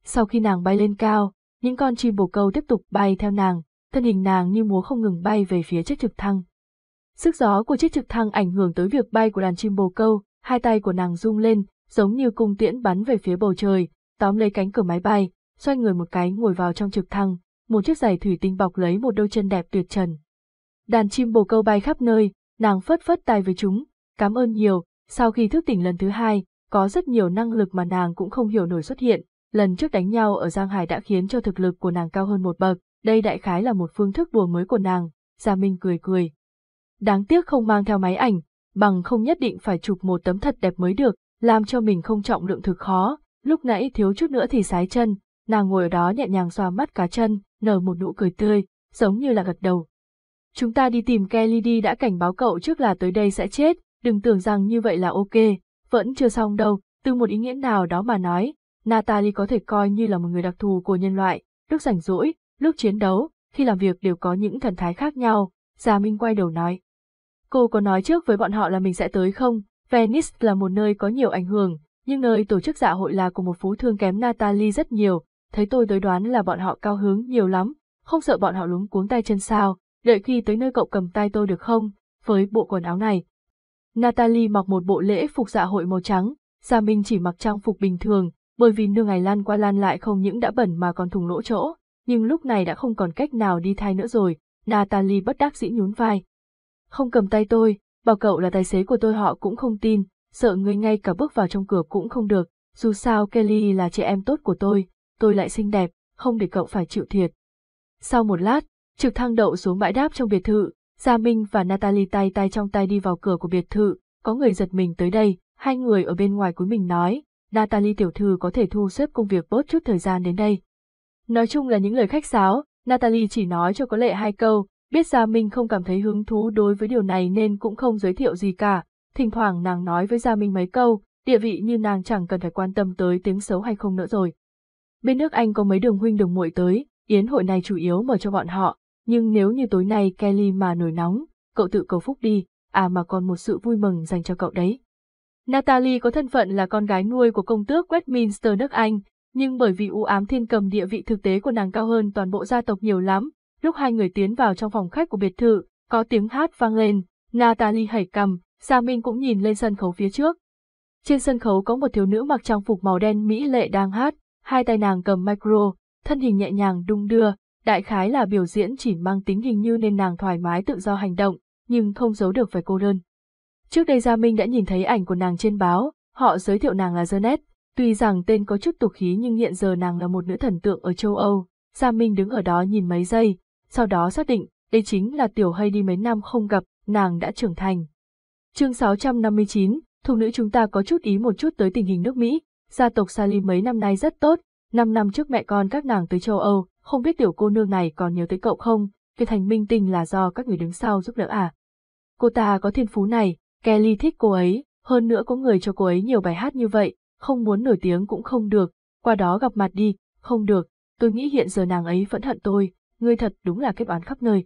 Sau khi nàng bay lên cao, những con chim bồ câu tiếp tục bay theo nàng, thân hình nàng như múa không ngừng bay về phía chiếc trực thăng. Sức gió của chiếc trực thăng ảnh hưởng tới việc bay của đàn chim bồ câu, hai tay của nàng rung lên, giống như cung tiễn bắn về phía bầu trời, tóm lấy cánh cửa máy bay, xoay người một cái ngồi vào trong trực thăng, một chiếc giày thủy tinh bọc lấy một đôi chân đẹp tuyệt trần. Đàn chim bồ câu bay khắp nơi, nàng phất phất tay với chúng, cảm ơn nhiều, sau khi thức tỉnh lần thứ hai, có rất nhiều năng lực mà nàng cũng không hiểu nổi xuất hiện, lần trước đánh nhau ở Giang Hải đã khiến cho thực lực của nàng cao hơn một bậc, đây đại khái là một phương thức đùa mới của nàng, Gia Minh cười cười. Đáng tiếc không mang theo máy ảnh, bằng không nhất định phải chụp một tấm thật đẹp mới được, làm cho mình không trọng lượng thực khó, lúc nãy thiếu chút nữa thì sái chân, nàng ngồi ở đó nhẹ nhàng xoa mắt cá chân, nở một nụ cười tươi, giống như là gật đầu. Chúng ta đi tìm Kelly đi đã cảnh báo cậu trước là tới đây sẽ chết, đừng tưởng rằng như vậy là ok, vẫn chưa xong đâu, từ một ý nghĩa nào đó mà nói, Natalie có thể coi như là một người đặc thù của nhân loại, lúc rảnh rỗi, lúc chiến đấu, khi làm việc đều có những thần thái khác nhau, Gia Minh quay đầu nói. Cô có nói trước với bọn họ là mình sẽ tới không? Venice là một nơi có nhiều ảnh hưởng, nhưng nơi tổ chức dạ hội là của một phú thương kém Natalie rất nhiều, thấy tôi tới đoán là bọn họ cao hứng nhiều lắm, không sợ bọn họ lúng cuống tay chân sao, đợi khi tới nơi cậu cầm tay tôi được không, với bộ quần áo này. Natalie mặc một bộ lễ phục dạ hội màu trắng, Gia Minh chỉ mặc trang phục bình thường, bởi vì nương ngày lan qua lan lại không những đã bẩn mà còn thùng lỗ chỗ, nhưng lúc này đã không còn cách nào đi thay nữa rồi, Natalie bất đắc dĩ nhún vai. Không cầm tay tôi, bảo cậu là tài xế của tôi họ cũng không tin, sợ người ngay cả bước vào trong cửa cũng không được, dù sao Kelly là chị em tốt của tôi, tôi lại xinh đẹp, không để cậu phải chịu thiệt. Sau một lát, trực thăng đậu xuống bãi đáp trong biệt thự, Gia Minh và Natalie tay tay trong tay đi vào cửa của biệt thự, có người giật mình tới đây, hai người ở bên ngoài cuối mình nói, Natalie tiểu thư có thể thu xếp công việc bớt chút thời gian đến đây. Nói chung là những lời khách sáo, Natalie chỉ nói cho có lệ hai câu, biết Gia Minh không cảm thấy hứng thú đối với điều này nên cũng không giới thiệu gì cả, thỉnh thoảng nàng nói với Gia Minh mấy câu, địa vị như nàng chẳng cần phải quan tâm tới tiếng xấu hay không nữa rồi. Bên nước Anh có mấy đường huynh đường muội tới, yến hội này chủ yếu mở cho bọn họ, nhưng nếu như tối nay Kelly mà nổi nóng, cậu tự cầu phúc đi, à mà còn một sự vui mừng dành cho cậu đấy. Natalie có thân phận là con gái nuôi của công tước Westminster nước Anh, nhưng bởi vì u ám thiên cầm địa vị thực tế của nàng cao hơn toàn bộ gia tộc nhiều lắm, lúc hai người tiến vào trong phòng khách của biệt thự, có tiếng hát vang lên, Natalie hẩy cầm, Gia Minh cũng nhìn lên sân khấu phía trước. Trên sân khấu có một thiếu nữ mặc trang phục màu đen mỹ lệ đang hát, hai tay nàng cầm micro, thân hình nhẹ nhàng đung đưa, đại khái là biểu diễn chỉ mang tính hình như nên nàng thoải mái tự do hành động, nhưng không giấu được vẻ cô đơn. Trước đây Gia Minh đã nhìn thấy ảnh của nàng trên báo, họ giới thiệu nàng là Janet, tuy rằng tên có chút tục khí nhưng hiện giờ nàng là một nữ thần tượng ở châu Âu. Gia Minh đứng ở đó nhìn mấy giây, sau đó xác định, đây chính là tiểu hay đi mấy năm không gặp, nàng đã trưởng thành. Chương 659, thuộc nữ chúng ta có chút ý một chút tới tình hình nước Mỹ, gia tộc Salim mấy năm nay rất tốt, năm năm trước mẹ con các nàng tới châu Âu, không biết tiểu cô nương này còn nhớ tới cậu không, cái thành minh tinh là do các người đứng sau giúp đỡ à. Cô ta có thiên phú này, Kelly thích cô ấy, hơn nữa có người cho cô ấy nhiều bài hát như vậy, không muốn nổi tiếng cũng không được, qua đó gặp mặt đi, không được, tôi nghĩ hiện giờ nàng ấy vẫn hận tôi, ngươi thật đúng là kết oán khắp nơi.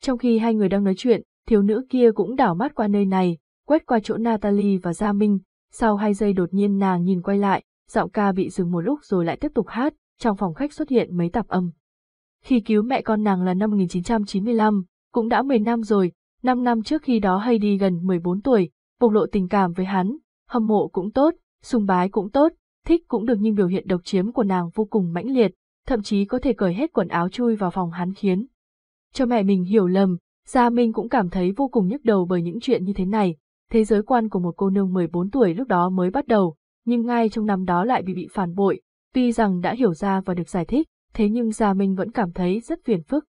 Trong khi hai người đang nói chuyện, thiếu nữ kia cũng đảo mắt qua nơi này, quét qua chỗ Natalie và Gia Minh, sau hai giây đột nhiên nàng nhìn quay lại, giọng ca bị dừng một lúc rồi lại tiếp tục hát, trong phòng khách xuất hiện mấy tạp âm. Khi cứu mẹ con nàng là năm 1995, cũng đã 10 năm rồi, 5 năm trước khi đó Heidi gần 14 tuổi, bộc lộ tình cảm với hắn, hâm mộ cũng tốt, sùng bái cũng tốt, thích cũng được nhưng biểu hiện độc chiếm của nàng vô cùng mãnh liệt, thậm chí có thể cởi hết quần áo chui vào phòng hắn khiến. Cho mẹ mình hiểu lầm, Gia Minh cũng cảm thấy vô cùng nhức đầu bởi những chuyện như thế này, thế giới quan của một cô nương 14 tuổi lúc đó mới bắt đầu, nhưng ngay trong năm đó lại bị bị phản bội, tuy rằng đã hiểu ra và được giải thích, thế nhưng Gia Minh vẫn cảm thấy rất phiền phức.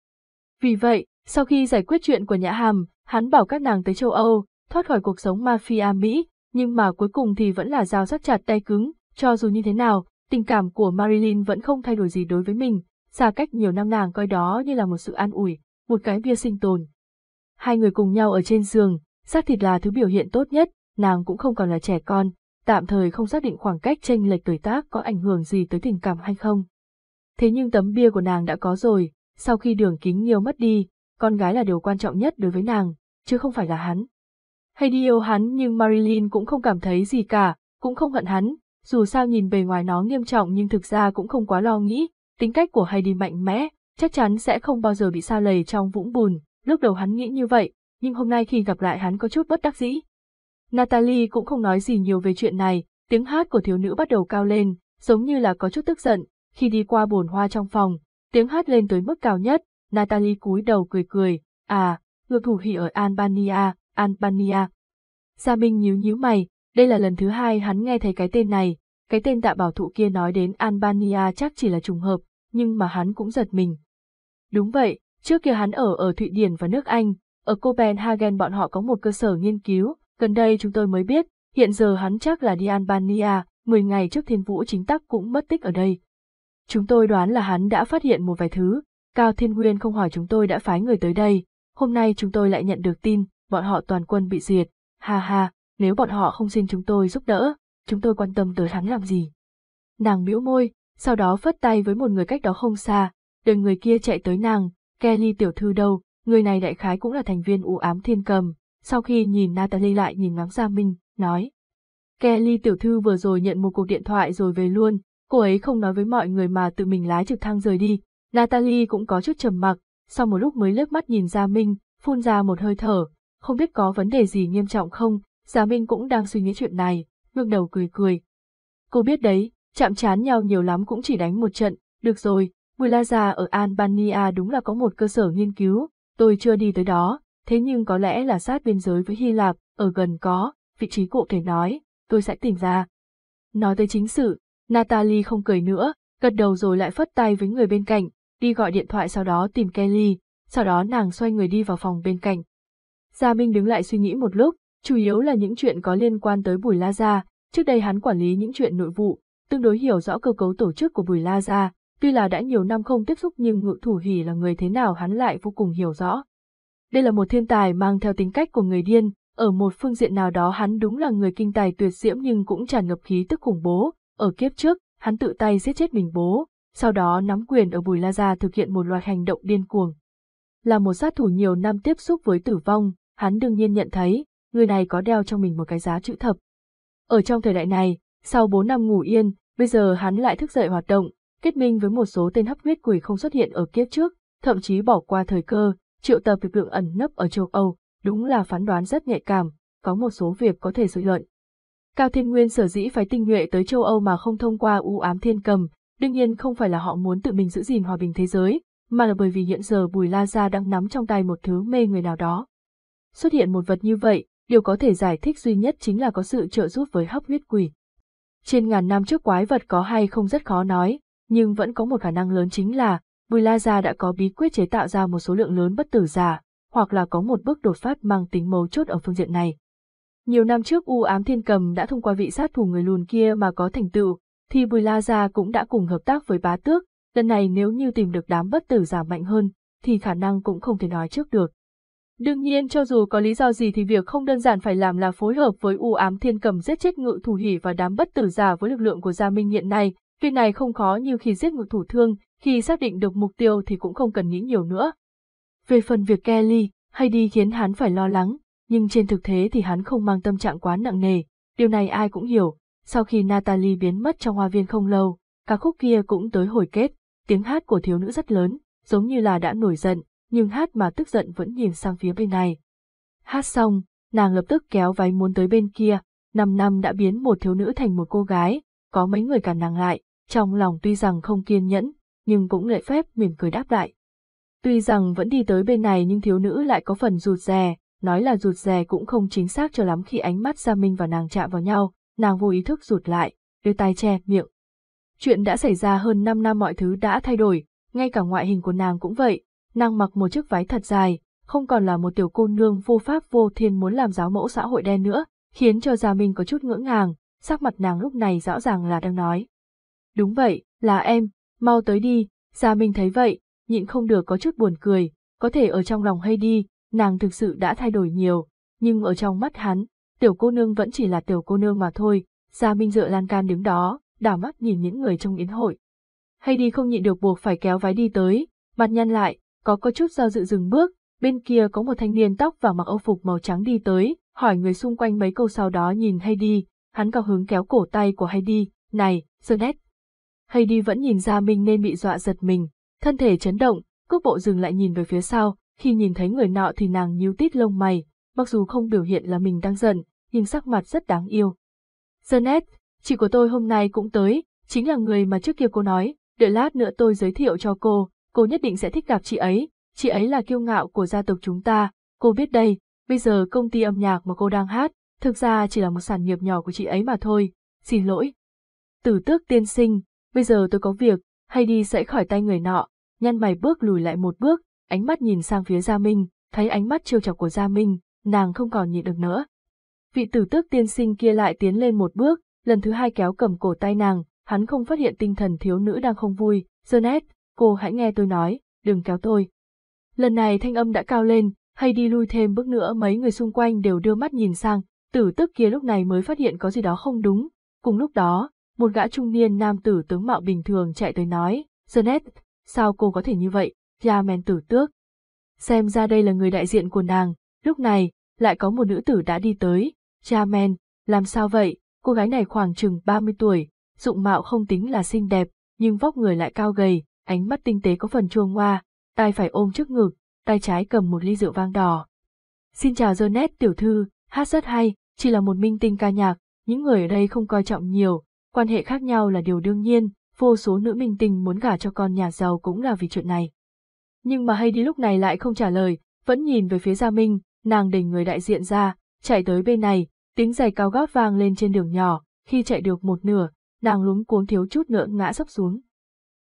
Vì vậy, sau khi giải quyết chuyện của Nhã Hàm, hắn bảo các nàng tới châu Âu, thoát khỏi cuộc sống mafia Mỹ, nhưng mà cuối cùng thì vẫn là dao sắc chặt tay cứng, cho dù như thế nào, tình cảm của Marilyn vẫn không thay đổi gì đối với mình, xa cách nhiều năm nàng coi đó như là một sự an ủi, một cái bia sinh tồn. Hai người cùng nhau ở trên giường, xác thịt là thứ biểu hiện tốt nhất, nàng cũng không còn là trẻ con, tạm thời không xác định khoảng cách tranh lệch tuổi tác có ảnh hưởng gì tới tình cảm hay không. Thế nhưng tấm bia của nàng đã có rồi, sau khi đường kính nhiều mất đi, con gái là điều quan trọng nhất đối với nàng, chứ không phải là hắn. Heidi yêu hắn nhưng Marilyn cũng không cảm thấy gì cả, cũng không hận hắn, dù sao nhìn bề ngoài nó nghiêm trọng nhưng thực ra cũng không quá lo nghĩ, tính cách của Heidi mạnh mẽ, chắc chắn sẽ không bao giờ bị xa lầy trong vũng bùn, lúc đầu hắn nghĩ như vậy, nhưng hôm nay khi gặp lại hắn có chút bất đắc dĩ. Natalie cũng không nói gì nhiều về chuyện này, tiếng hát của thiếu nữ bắt đầu cao lên, giống như là có chút tức giận, khi đi qua bồn hoa trong phòng, tiếng hát lên tới mức cao nhất, Natalie cúi đầu cười cười, à, ngược thủ hỉ ở Albania, Albania. Gia Minh nhíu nhíu mày, đây là lần thứ hai hắn nghe thấy cái tên này, cái tên tạ bảo thụ kia nói đến Albania chắc chỉ là trùng hợp, nhưng mà hắn cũng giật mình. Đúng vậy, trước kia hắn ở ở Thụy Điển và nước Anh, ở Copenhagen bọn họ có một cơ sở nghiên cứu, gần đây chúng tôi mới biết, hiện giờ hắn chắc là đi Albania, 10 ngày trước thiên vũ chính tắc cũng mất tích ở đây. Chúng tôi đoán là hắn đã phát hiện một vài thứ, Cao Thiên Nguyên không hỏi chúng tôi đã phái người tới đây, hôm nay chúng tôi lại nhận được tin, bọn họ toàn quân bị diệt, ha ha, nếu bọn họ không xin chúng tôi giúp đỡ, chúng tôi quan tâm tới hắn làm gì. Nàng bĩu môi, sau đó phất tay với một người cách đó không xa, đợi người kia chạy tới nàng, Kelly tiểu thư đâu, người này đại khái cũng là thành viên u ám thiên cầm, sau khi nhìn Natalie lại nhìn ngắm Gia Minh, nói. Kelly tiểu thư vừa rồi nhận một cuộc điện thoại rồi về luôn, cô ấy không nói với mọi người mà tự mình lái trực thăng rời đi. Natalie cũng có chút trầm mặc, sau một lúc mới lướt mắt nhìn Gia Minh, phun ra một hơi thở, không biết có vấn đề gì nghiêm trọng không, Gia Minh cũng đang suy nghĩ chuyện này, ngước đầu cười cười. Cô biết đấy, chạm chán nhau nhiều lắm cũng chỉ đánh một trận, được rồi, Bùi La Gia ở Albania đúng là có một cơ sở nghiên cứu, tôi chưa đi tới đó, thế nhưng có lẽ là sát biên giới với Hy Lạp, ở gần có, vị trí cụ thể nói, tôi sẽ tìm ra. Nói tới chính sự, Natalie không cười nữa, gật đầu rồi lại phất tay với người bên cạnh, đi gọi điện thoại sau đó tìm Kelly, sau đó nàng xoay người đi vào phòng bên cạnh. Gia Minh đứng lại suy nghĩ một lúc, chủ yếu là những chuyện có liên quan tới Bùi La Gia, trước đây hắn quản lý những chuyện nội vụ, tương đối hiểu rõ cơ cấu tổ chức của Bùi La Gia, tuy là đã nhiều năm không tiếp xúc nhưng ngự thủ hỉ là người thế nào hắn lại vô cùng hiểu rõ. Đây là một thiên tài mang theo tính cách của người điên, ở một phương diện nào đó hắn đúng là người kinh tài tuyệt diễm nhưng cũng tràn ngập khí tức khủng bố, ở kiếp trước, hắn tự tay giết chết mình bố, sau đó nắm quyền ở Bùi La Gia thực hiện một loạt hành động điên cuồng. Là một sát thủ nhiều năm tiếp xúc với tử vong, hắn đương nhiên nhận thấy, người này có đeo trong mình một cái giá chữ thập. Ở trong thời đại này, sau 4 năm ngủ yên, bây giờ hắn lại thức dậy hoạt động, kết minh với một số tên hấp huyết quỷ không xuất hiện ở kiếp trước, thậm chí bỏ qua thời cơ, triệu tập lực lượng ẩn nấp ở châu Âu, đúng là phán đoán rất nhạy cảm, có một số việc có thể suy luận. Cao Thiên Nguyên sở dĩ phái tinh nhuệ tới châu Âu mà không thông qua u ám thiên cầm, đương nhiên không phải là họ muốn tự mình giữ gìn hòa bình thế giới, mà là bởi vì hiện giờ Bùi La Gia đang nắm trong tay một thứ mê người nào đó. Xuất hiện một vật như vậy, điều có thể giải thích duy nhất chính là có sự trợ giúp với hấp huyết quỷ. Trên ngàn năm trước quái vật có hay không rất khó nói, nhưng vẫn có một khả năng lớn chính là Bùi La Gia đã có bí quyết chế tạo ra một số lượng lớn bất tử giả, hoặc là có một bước đột phát mang tính mấu chốt ở phương diện này. Nhiều năm trước U ám thiên cầm đã thông qua vị sát thủ người lùn kia mà có thành tựu, thì Bùi La Gia cũng đã cùng hợp tác với bá tước, lần này nếu như tìm được đám bất tử giả mạnh hơn, thì khả năng cũng không thể nói trước được. Đương nhiên cho dù có lý do gì thì việc không đơn giản phải làm là phối hợp với U ám thiên cầm giết chết ngự thủ hỉ và đám bất tử giả với lực lượng của Gia Minh hiện nay, việc này không khó như khi giết ngự thủ thương, khi xác định được mục tiêu thì cũng không cần nghĩ nhiều nữa. Về phần việc Kelly, hay đi khiến hắn phải lo lắng, nhưng trên thực tế thì hắn không mang tâm trạng quá nặng nề, điều này ai cũng hiểu. Sau khi Natalie biến mất trong hoa viên không lâu, ca khúc kia cũng tới hồi kết, tiếng hát của thiếu nữ rất lớn, giống như là đã nổi giận, nhưng hát mà tức giận vẫn nhìn sang phía bên này. Hát xong, nàng lập tức kéo váy muốn tới bên kia, năm năm đã biến một thiếu nữ thành một cô gái, có mấy người cản nàng lại, trong lòng tuy rằng không kiên nhẫn, nhưng cũng lệ phép mỉm cười đáp lại. Tuy rằng vẫn đi tới bên này nhưng thiếu nữ lại có phần rụt rè, nói là rụt rè cũng không chính xác cho lắm khi ánh mắt Gia Minh và nàng chạm vào nhau, nàng vô ý thức rụt lại, đưa tay che miệng. Chuyện đã xảy ra hơn 5 năm mọi thứ đã thay đổi, ngay cả ngoại hình của nàng cũng vậy, nàng mặc một chiếc váy thật dài, không còn là một tiểu cô nương vô pháp vô thiên muốn làm giáo mẫu xã hội đen nữa, khiến cho Gia Minh có chút ngỡ ngàng, sắc mặt nàng lúc này rõ ràng là đang nói. Đúng vậy, là em, mau tới đi, Gia Minh thấy vậy, nhịn không được có chút buồn cười, có thể ở trong lòng hay đi, nàng thực sự đã thay đổi nhiều, nhưng ở trong mắt hắn, tiểu cô nương vẫn chỉ là tiểu cô nương mà thôi, Gia Minh dựa lan can đứng đó, đảo mắt nhìn những người trong yến hội. Hay đi không nhịn được buộc phải kéo váy đi tới, mặt nhăn lại, có có chút do dự dừng bước, bên kia có một thanh niên tóc và mặc âu phục màu trắng đi tới, hỏi người xung quanh mấy câu sau đó nhìn Heidi, hắn cao hứng kéo cổ tay của Heidi, này, Janet. Heidi vẫn nhìn ra mình nên bị dọa giật mình, thân thể chấn động, cước bộ dừng lại nhìn về phía sau, khi nhìn thấy người nọ thì nàng nhíu tít lông mày, mặc dù không biểu hiện là mình đang giận, nhưng sắc mặt rất đáng yêu. Janet, chị của tôi hôm nay cũng tới, chính là người mà trước kia cô nói, đợi lát nữa tôi giới thiệu cho cô, cô nhất định sẽ thích gặp chị ấy, chị ấy là kiêu ngạo của gia tộc chúng ta, cô biết đây, bây giờ công ty âm nhạc mà cô đang hát, thực ra chỉ là một sản nghiệp nhỏ của chị ấy mà thôi, xin lỗi. Tử tước tiên sinh, bây giờ tôi có việc, hay đi sẽ khỏi tay người nọ, nhăn mày bước lùi lại một bước, ánh mắt nhìn sang phía Gia Minh, thấy ánh mắt trêu chọc của Gia Minh, nàng không còn nhịn được nữa. Vị tử tước tiên sinh kia lại tiến lên một bước, lần thứ hai kéo cầm cổ tay nàng, hắn không phát hiện tinh thần thiếu nữ đang không vui, Janet, cô hãy nghe tôi nói, đừng kéo tôi. Lần này thanh âm đã cao lên, hay đi lui thêm bước nữa mấy người xung quanh đều đưa mắt nhìn sang, tử tức kia lúc này mới phát hiện có gì đó không đúng. Cùng lúc đó, một gã trung niên nam tử tướng mạo bình thường chạy tới nói, Janet, sao cô có thể như vậy, Yamen tử tước. Xem ra đây là người đại diện của nàng, lúc này, lại có một nữ tử đã đi tới, Yamen, làm sao vậy, cô gái này khoảng chừng 30 tuổi, dụng mạo không tính là xinh đẹp, nhưng vóc người lại cao gầy, ánh mắt tinh tế có phần chuông hoa, tay phải ôm trước ngực, tay trái cầm một ly rượu vang đỏ. Xin chào Jonet tiểu thư, hát rất hay, chỉ là một minh tinh ca nhạc, những người ở đây không coi trọng nhiều, quan hệ khác nhau là điều đương nhiên, vô số nữ minh tinh muốn gả cho con nhà giàu cũng là vì chuyện này. Nhưng mà Heidi lúc này lại không trả lời, vẫn nhìn về phía Gia Minh, nàng đẩy người đại diện ra, chạy tới bên này, tiếng giày cao gót vang lên trên đường nhỏ, khi chạy được một nửa, nàng lúng cuống thiếu chút nữa ngã sấp xuống.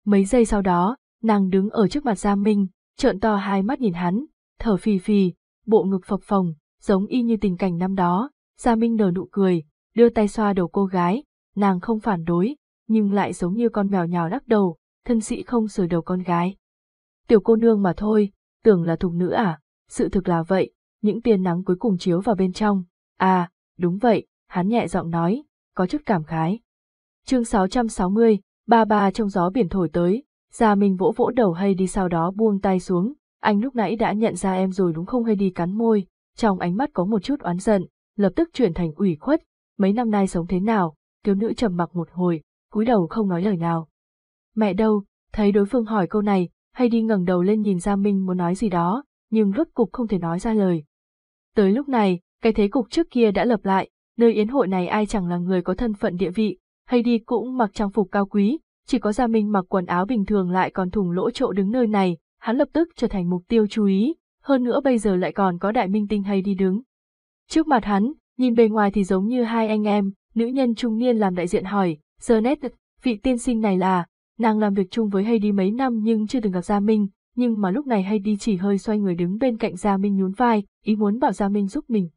Mấy giây sau đó, nàng đứng ở trước mặt Gia Minh, trợn to hai mắt nhìn hắn, thở phì phì, bộ ngực phập phồng, giống y như tình cảnh năm đó, Gia Minh nở nụ cười, đưa tay xoa đầu cô gái, nàng không phản đối, nhưng lại giống như con mèo nhào lắc đầu, thân sĩ không sửa đầu con gái. Tiểu cô nương mà thôi, tưởng là thục nữ à, sự thực là vậy, những tia nắng cuối cùng chiếu vào bên trong, à, đúng vậy, hắn nhẹ giọng nói, có chút cảm khái. chương 660, ba ba trong gió biển thổi tới, Gia Minh vỗ vỗ đầu hay đi sau đó buông tay xuống, anh lúc nãy đã nhận ra em rồi đúng không? Hay đi cắn môi, trong ánh mắt có một chút oán giận, lập tức chuyển thành ủy khuất, mấy năm nay sống thế nào, thiếu nữ trầm mặc một hồi, cúi đầu không nói lời nào. Mẹ đâu, thấy đối phương hỏi câu này, hay đi ngẩng đầu lên nhìn Gia Minh muốn nói gì đó, nhưng rốt cục không thể nói ra lời. Tới lúc này, cái thế cục trước kia đã lập lại, nơi yến hội này ai chẳng là người có thân phận địa vị, hay đi cũng mặc trang phục cao quý, chỉ có Gia Minh mặc quần áo bình thường lại còn thủng lỗ chỗ đứng nơi này, hắn lập tức trở thành mục tiêu chú ý, hơn nữa bây giờ lại còn có đại minh tinh hay đi đứng. Trước mặt hắn, nhìn bề ngoài thì giống như hai anh em, nữ nhân trung niên làm đại diện hỏi, Gernet, vị tiên sinh này là, nàng làm việc chung với Heidi mấy năm nhưng chưa từng gặp Gia Minh, nhưng mà lúc này Heidi chỉ hơi xoay người đứng bên cạnh Gia Minh nhún vai, ý muốn bảo Gia Minh giúp mình.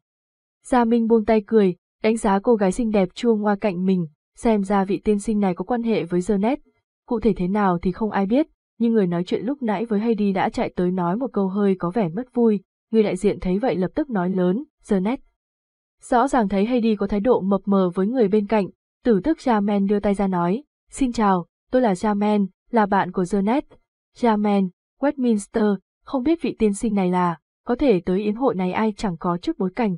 Gia Minh buông tay cười, đánh giá cô gái xinh đẹp chuông hoa cạnh mình, xem ra vị tiên sinh này có quan hệ với Gernet. Cụ thể thế nào thì không ai biết, nhưng người nói chuyện lúc nãy với Heidi đã chạy tới nói một câu hơi có vẻ mất vui, người đại diện thấy vậy lập tức nói lớn, Gernet. Rõ ràng thấy Heidi có thái độ mập mờ với người bên cạnh, tử tức Jamen đưa tay ra nói, xin chào, tôi là Jamen, là bạn của Gernet. Jamen, Westminster, không biết vị tiên sinh này là, có thể tới yến hội này ai chẳng có trước bối cảnh.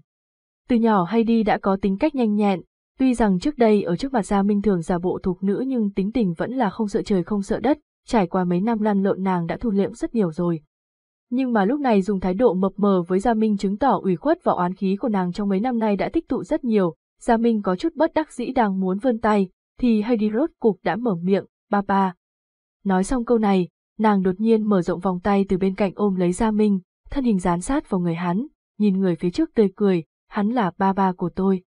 Từ nhỏ Heidi đã có tính cách nhanh nhẹn, tuy rằng trước đây ở trước mặt Gia Minh thường giả bộ thuộc nữ nhưng tính tình vẫn là không sợ trời không sợ đất, trải qua mấy năm lăn lộn nàng đã thu liễm rất nhiều rồi. Nhưng mà lúc này dùng thái độ mập mờ với Gia Minh chứng tỏ ủy khuất và oán khí của nàng trong mấy năm nay đã tích tụ rất nhiều, Gia Minh có chút bất đắc dĩ đang muốn vươn tay, thì Heidi rốt cục đã mở miệng, ba ba. Nói xong câu này, nàng đột nhiên mở rộng vòng tay từ bên cạnh ôm lấy Gia Minh, thân hình dán sát vào người hắn, nhìn người phía trước tươi cười, hắn là ba ba của tôi.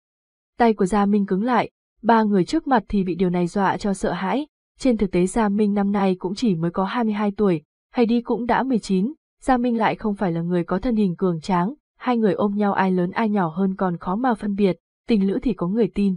Tay của Gia Minh cứng lại, ba người trước mặt thì bị điều này dọa cho sợ hãi, trên thực tế Gia Minh năm nay cũng chỉ mới có 22 tuổi, Heidi cũng đã 19, Gia Minh lại không phải là người có thân hình cường tráng, hai người ôm nhau ai lớn ai nhỏ hơn còn khó mà phân biệt, tình lữ thì có người tin.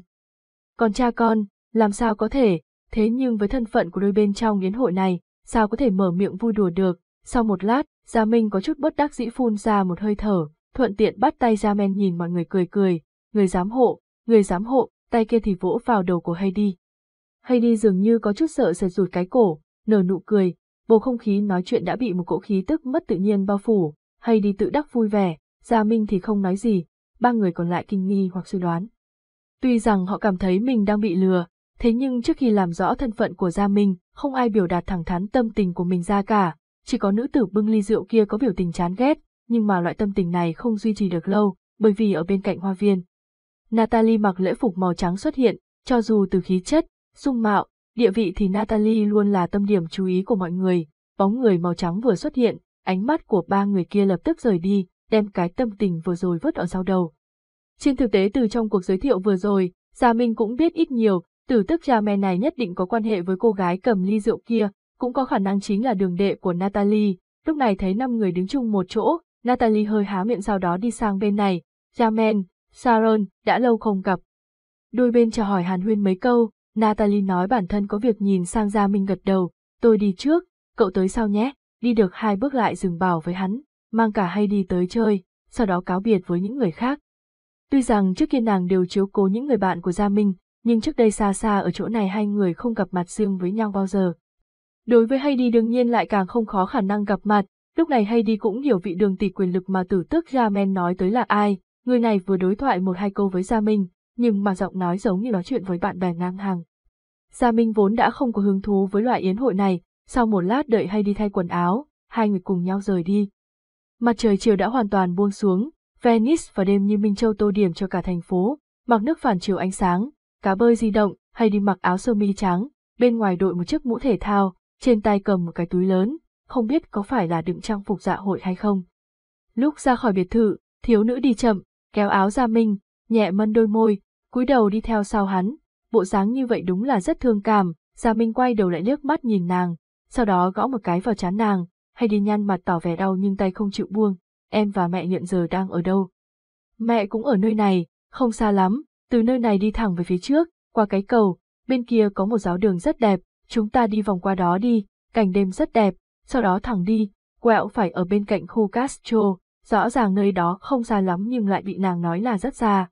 Còn cha con, làm sao có thể, thế nhưng với thân phận của đôi bên trong yến hội này, sao có thể mở miệng vui đùa được, sau một lát, Gia Minh có chút bất đắc dĩ phun ra một hơi thở, thuận tiện bắt tay Gia Men nhìn mọi người cười cười, người giám hộ, người giám hộ, tay kia thì vỗ vào đầu của Heidi. Heidi dường như có chút sợ sệt rụt cái cổ, nở nụ cười, bầu không khí nói chuyện đã bị một cỗ khí tức mất tự nhiên bao phủ, hay đi tự đắc vui vẻ, Gia Minh thì không nói gì, ba người còn lại kinh nghi hoặc suy đoán. Tuy rằng họ cảm thấy mình đang bị lừa, thế nhưng trước khi làm rõ thân phận của Gia Minh, không ai biểu đạt thẳng thắn tâm tình của mình ra cả, chỉ có nữ tử bưng ly rượu kia có biểu tình chán ghét, nhưng mà loại tâm tình này không duy trì được lâu, bởi vì ở bên cạnh hoa viên. Natalie mặc lễ phục màu trắng xuất hiện, cho dù từ khí chất, dung mạo, địa vị thì Natalie luôn là tâm điểm chú ý của mọi người, bóng người màu trắng vừa xuất hiện, ánh mắt của ba người kia lập tức rời đi, đem cái tâm tình vừa rồi vứt ở sau đầu. Trên thực tế từ trong cuộc giới thiệu vừa rồi, Gia Minh cũng biết ít nhiều, tử tức cha mẹ này nhất định có quan hệ với cô gái cầm ly rượu kia, cũng có khả năng chính là đường đệ của Natalie. Lúc này thấy năm người đứng chung một chỗ, Natalie hơi há miệng sau đó đi sang bên này. Jamen, Sharon, đã lâu không gặp. Đôi bên chào hỏi Hàn Huyên mấy câu, Natalie nói bản thân có việc nhìn sang Gia Minh gật đầu, tôi đi trước, cậu tới sau nhé, đi được hai bước lại dừng bảo với hắn, mang cả hay đi tới chơi, sau đó cáo biệt với những người khác. Tuy rằng trước kia nàng đều chiếu cố những người bạn của Gia Minh, nhưng trước đây xa xa ở chỗ này hai người không gặp mặt riêng với nhau bao giờ. Đối với Heidi đương nhiên lại càng không khó khả năng gặp mặt, lúc này Heidi cũng hiểu vị đường tỷ quyền lực mà tử tước Jamen nói tới là ai, người này vừa đối thoại một hai câu với Gia Minh, nhưng mà giọng nói giống như nói chuyện với bạn bè ngang hàng. Gia Minh vốn đã không có hứng thú với loại yến hội này, sau một lát đợi hay đi thay quần áo, hai người cùng nhau rời đi. Mặt trời chiều đã hoàn toàn buông xuống, Venice và đêm như Minh Châu tô điểm cho cả thành phố, mặc nước phản chiếu ánh sáng, cá bơi di động, hay đi mặc áo sơ mi trắng, bên ngoài đội một chiếc mũ thể thao, trên tay cầm một cái túi lớn, không biết có phải là đựng trang phục dạ hội hay không. Lúc ra khỏi biệt thự, thiếu nữ đi chậm, kéo áo ra Minh, nhẹ mân đôi môi, cúi đầu đi theo sau hắn, bộ dáng như vậy đúng là rất thương cảm, Gia Minh quay đầu lại liếc mắt nhìn nàng, sau đó gõ một cái vào chán nàng, hay đi nhăn mặt tỏ vẻ đau nhưng tay không chịu buông, em và mẹ hiện giờ đang ở đâu? Mẹ cũng ở nơi này, không xa lắm, từ nơi này đi thẳng về phía trước, qua cái cầu, bên kia có một giáo đường rất đẹp, chúng ta đi vòng qua đó đi, cảnh đêm rất đẹp, sau đó thẳng đi, quẹo phải ở bên cạnh khu Castro, rõ ràng nơi đó không xa lắm nhưng lại bị nàng nói là rất xa.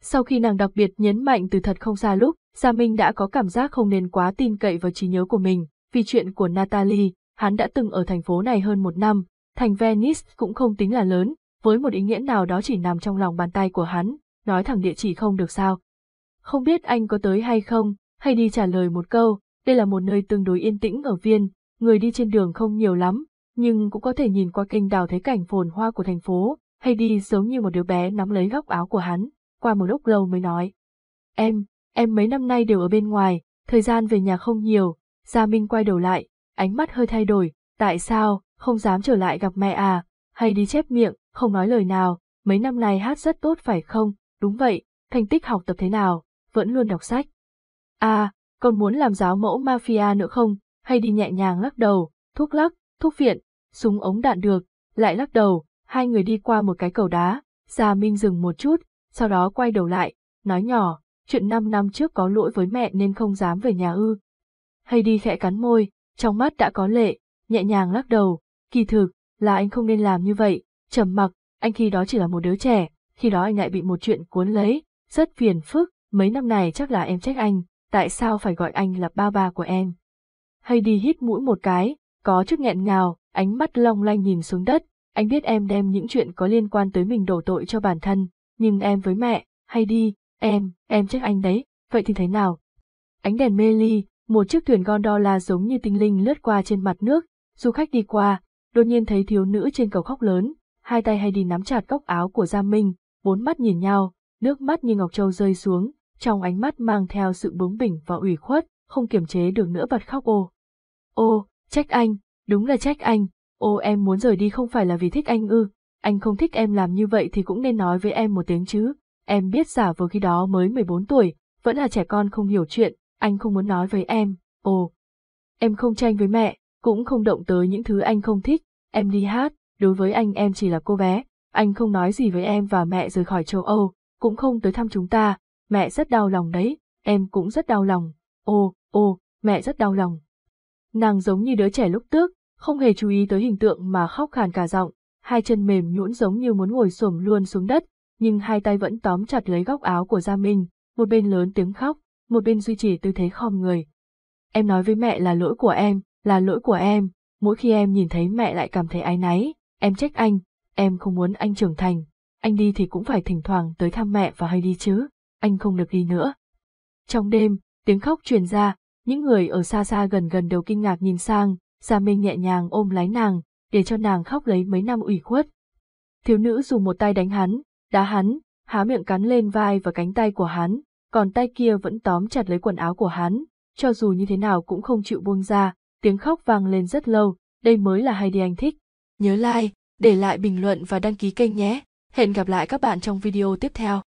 Sau khi nàng đặc biệt nhấn mạnh từ thật không xa lúc, Gia Minh đã có cảm giác không nên quá tin cậy vào trí nhớ của mình, vì chuyện của Natalie, hắn đã từng ở thành phố này hơn một năm, thành Venice cũng không tính là lớn, với một ý nghĩa nào đó chỉ nằm trong lòng bàn tay của hắn, nói thẳng địa chỉ không được sao. Không biết anh có tới hay không, hay đi trả lời một câu, đây là một nơi tương đối yên tĩnh ở viên, người đi trên đường không nhiều lắm, nhưng cũng có thể nhìn qua kênh đào thấy cảnh phồn hoa của thành phố, hay đi giống như một đứa bé nắm lấy góc áo của hắn, qua một lúc lâu mới nói. Em, em mấy năm nay đều ở bên ngoài, thời gian về nhà không nhiều, Gia Minh quay đầu lại, ánh mắt hơi thay đổi, tại sao, không dám trở lại gặp mẹ à, hay đi chép miệng, không nói lời nào, mấy năm nay hát rất tốt phải không, đúng vậy, thành tích học tập thế nào, vẫn luôn đọc sách. À, còn muốn làm giáo mẫu mafia nữa không, hay đi nhẹ nhàng lắc đầu, thuốc lắc, thuốc viện, súng ống đạn được, lại lắc đầu, hai người đi qua một cái cầu đá, Gia Minh dừng một chút, sau đó quay đầu lại, nói nhỏ, chuyện năm năm trước có lỗi với mẹ nên không dám về nhà ư. Hay đi khẽ cắn môi, trong mắt đã có lệ, nhẹ nhàng lắc đầu, kỳ thực, là anh không nên làm như vậy, trầm mặc, anh khi đó chỉ là một đứa trẻ, khi đó anh lại bị một chuyện cuốn lấy, rất phiền phức, mấy năm này chắc là em trách anh, tại sao phải gọi anh là ba ba của em. Hay đi hít mũi một cái, có chút nghẹn ngào, ánh mắt long lanh nhìn xuống đất, anh biết em đem những chuyện có liên quan tới mình đổ tội cho bản thân, nhưng em với mẹ, hay đi, em, em trách anh đấy, vậy thì thế nào? Ánh đèn mê ly, một chiếc thuyền gondola giống như tinh linh lướt qua trên mặt nước, du khách đi qua, đột nhiên thấy thiếu nữ trên cầu khóc lớn, hai tay hay đi nắm chặt góc áo của Gia Minh, bốn mắt nhìn nhau, nước mắt như ngọc châu rơi xuống, trong ánh mắt mang theo sự bướng bỉnh và ủy khuất, không kiềm chế được nữa bật khóc ô. Ô, trách anh, đúng là trách anh, ô em muốn rời đi không phải là vì thích anh ư, anh không thích em làm như vậy thì cũng nên nói với em một tiếng chứ, em biết giả vừa khi đó mới 14 tuổi, vẫn là trẻ con không hiểu chuyện, anh không muốn nói với em, ồ. Em không tranh với mẹ, cũng không động tới những thứ anh không thích, em đi hát, đối với anh em chỉ là cô bé, anh không nói gì với em và mẹ rời khỏi châu Âu, cũng không tới thăm chúng ta, mẹ rất đau lòng đấy, em cũng rất đau lòng, ô, ô, mẹ rất đau lòng. Nàng giống như đứa trẻ lúc trước, không hề chú ý tới hình tượng mà khóc khàn cả giọng, hai chân mềm nhũn giống như muốn ngồi xổm luôn xuống đất, nhưng hai tay vẫn tóm chặt lấy góc áo của Gia Minh, một bên lớn tiếng khóc, một bên duy trì tư thế khom người. Em nói với mẹ là lỗi của em, là lỗi của em, mỗi khi em nhìn thấy mẹ lại cảm thấy áy náy, em trách anh, em không muốn anh trưởng thành, anh đi thì cũng phải thỉnh thoảng tới thăm mẹ và hay đi chứ, anh không được đi nữa. Trong đêm, tiếng khóc truyền ra, những người ở xa xa gần gần đều kinh ngạc nhìn sang, Gia Minh nhẹ nhàng ôm lấy nàng, để cho nàng khóc lấy mấy năm ủy khuất. Thiếu nữ dùng một tay đánh hắn, đá hắn, há miệng cắn lên vai và cánh tay của hắn, còn tay kia vẫn tóm chặt lấy quần áo của hắn, cho dù như thế nào cũng không chịu buông ra, tiếng khóc vang lên rất lâu, đây mới là Heidi anh thích. Nhớ like, để lại bình luận và đăng ký kênh nhé. Hẹn gặp lại các bạn trong video tiếp theo.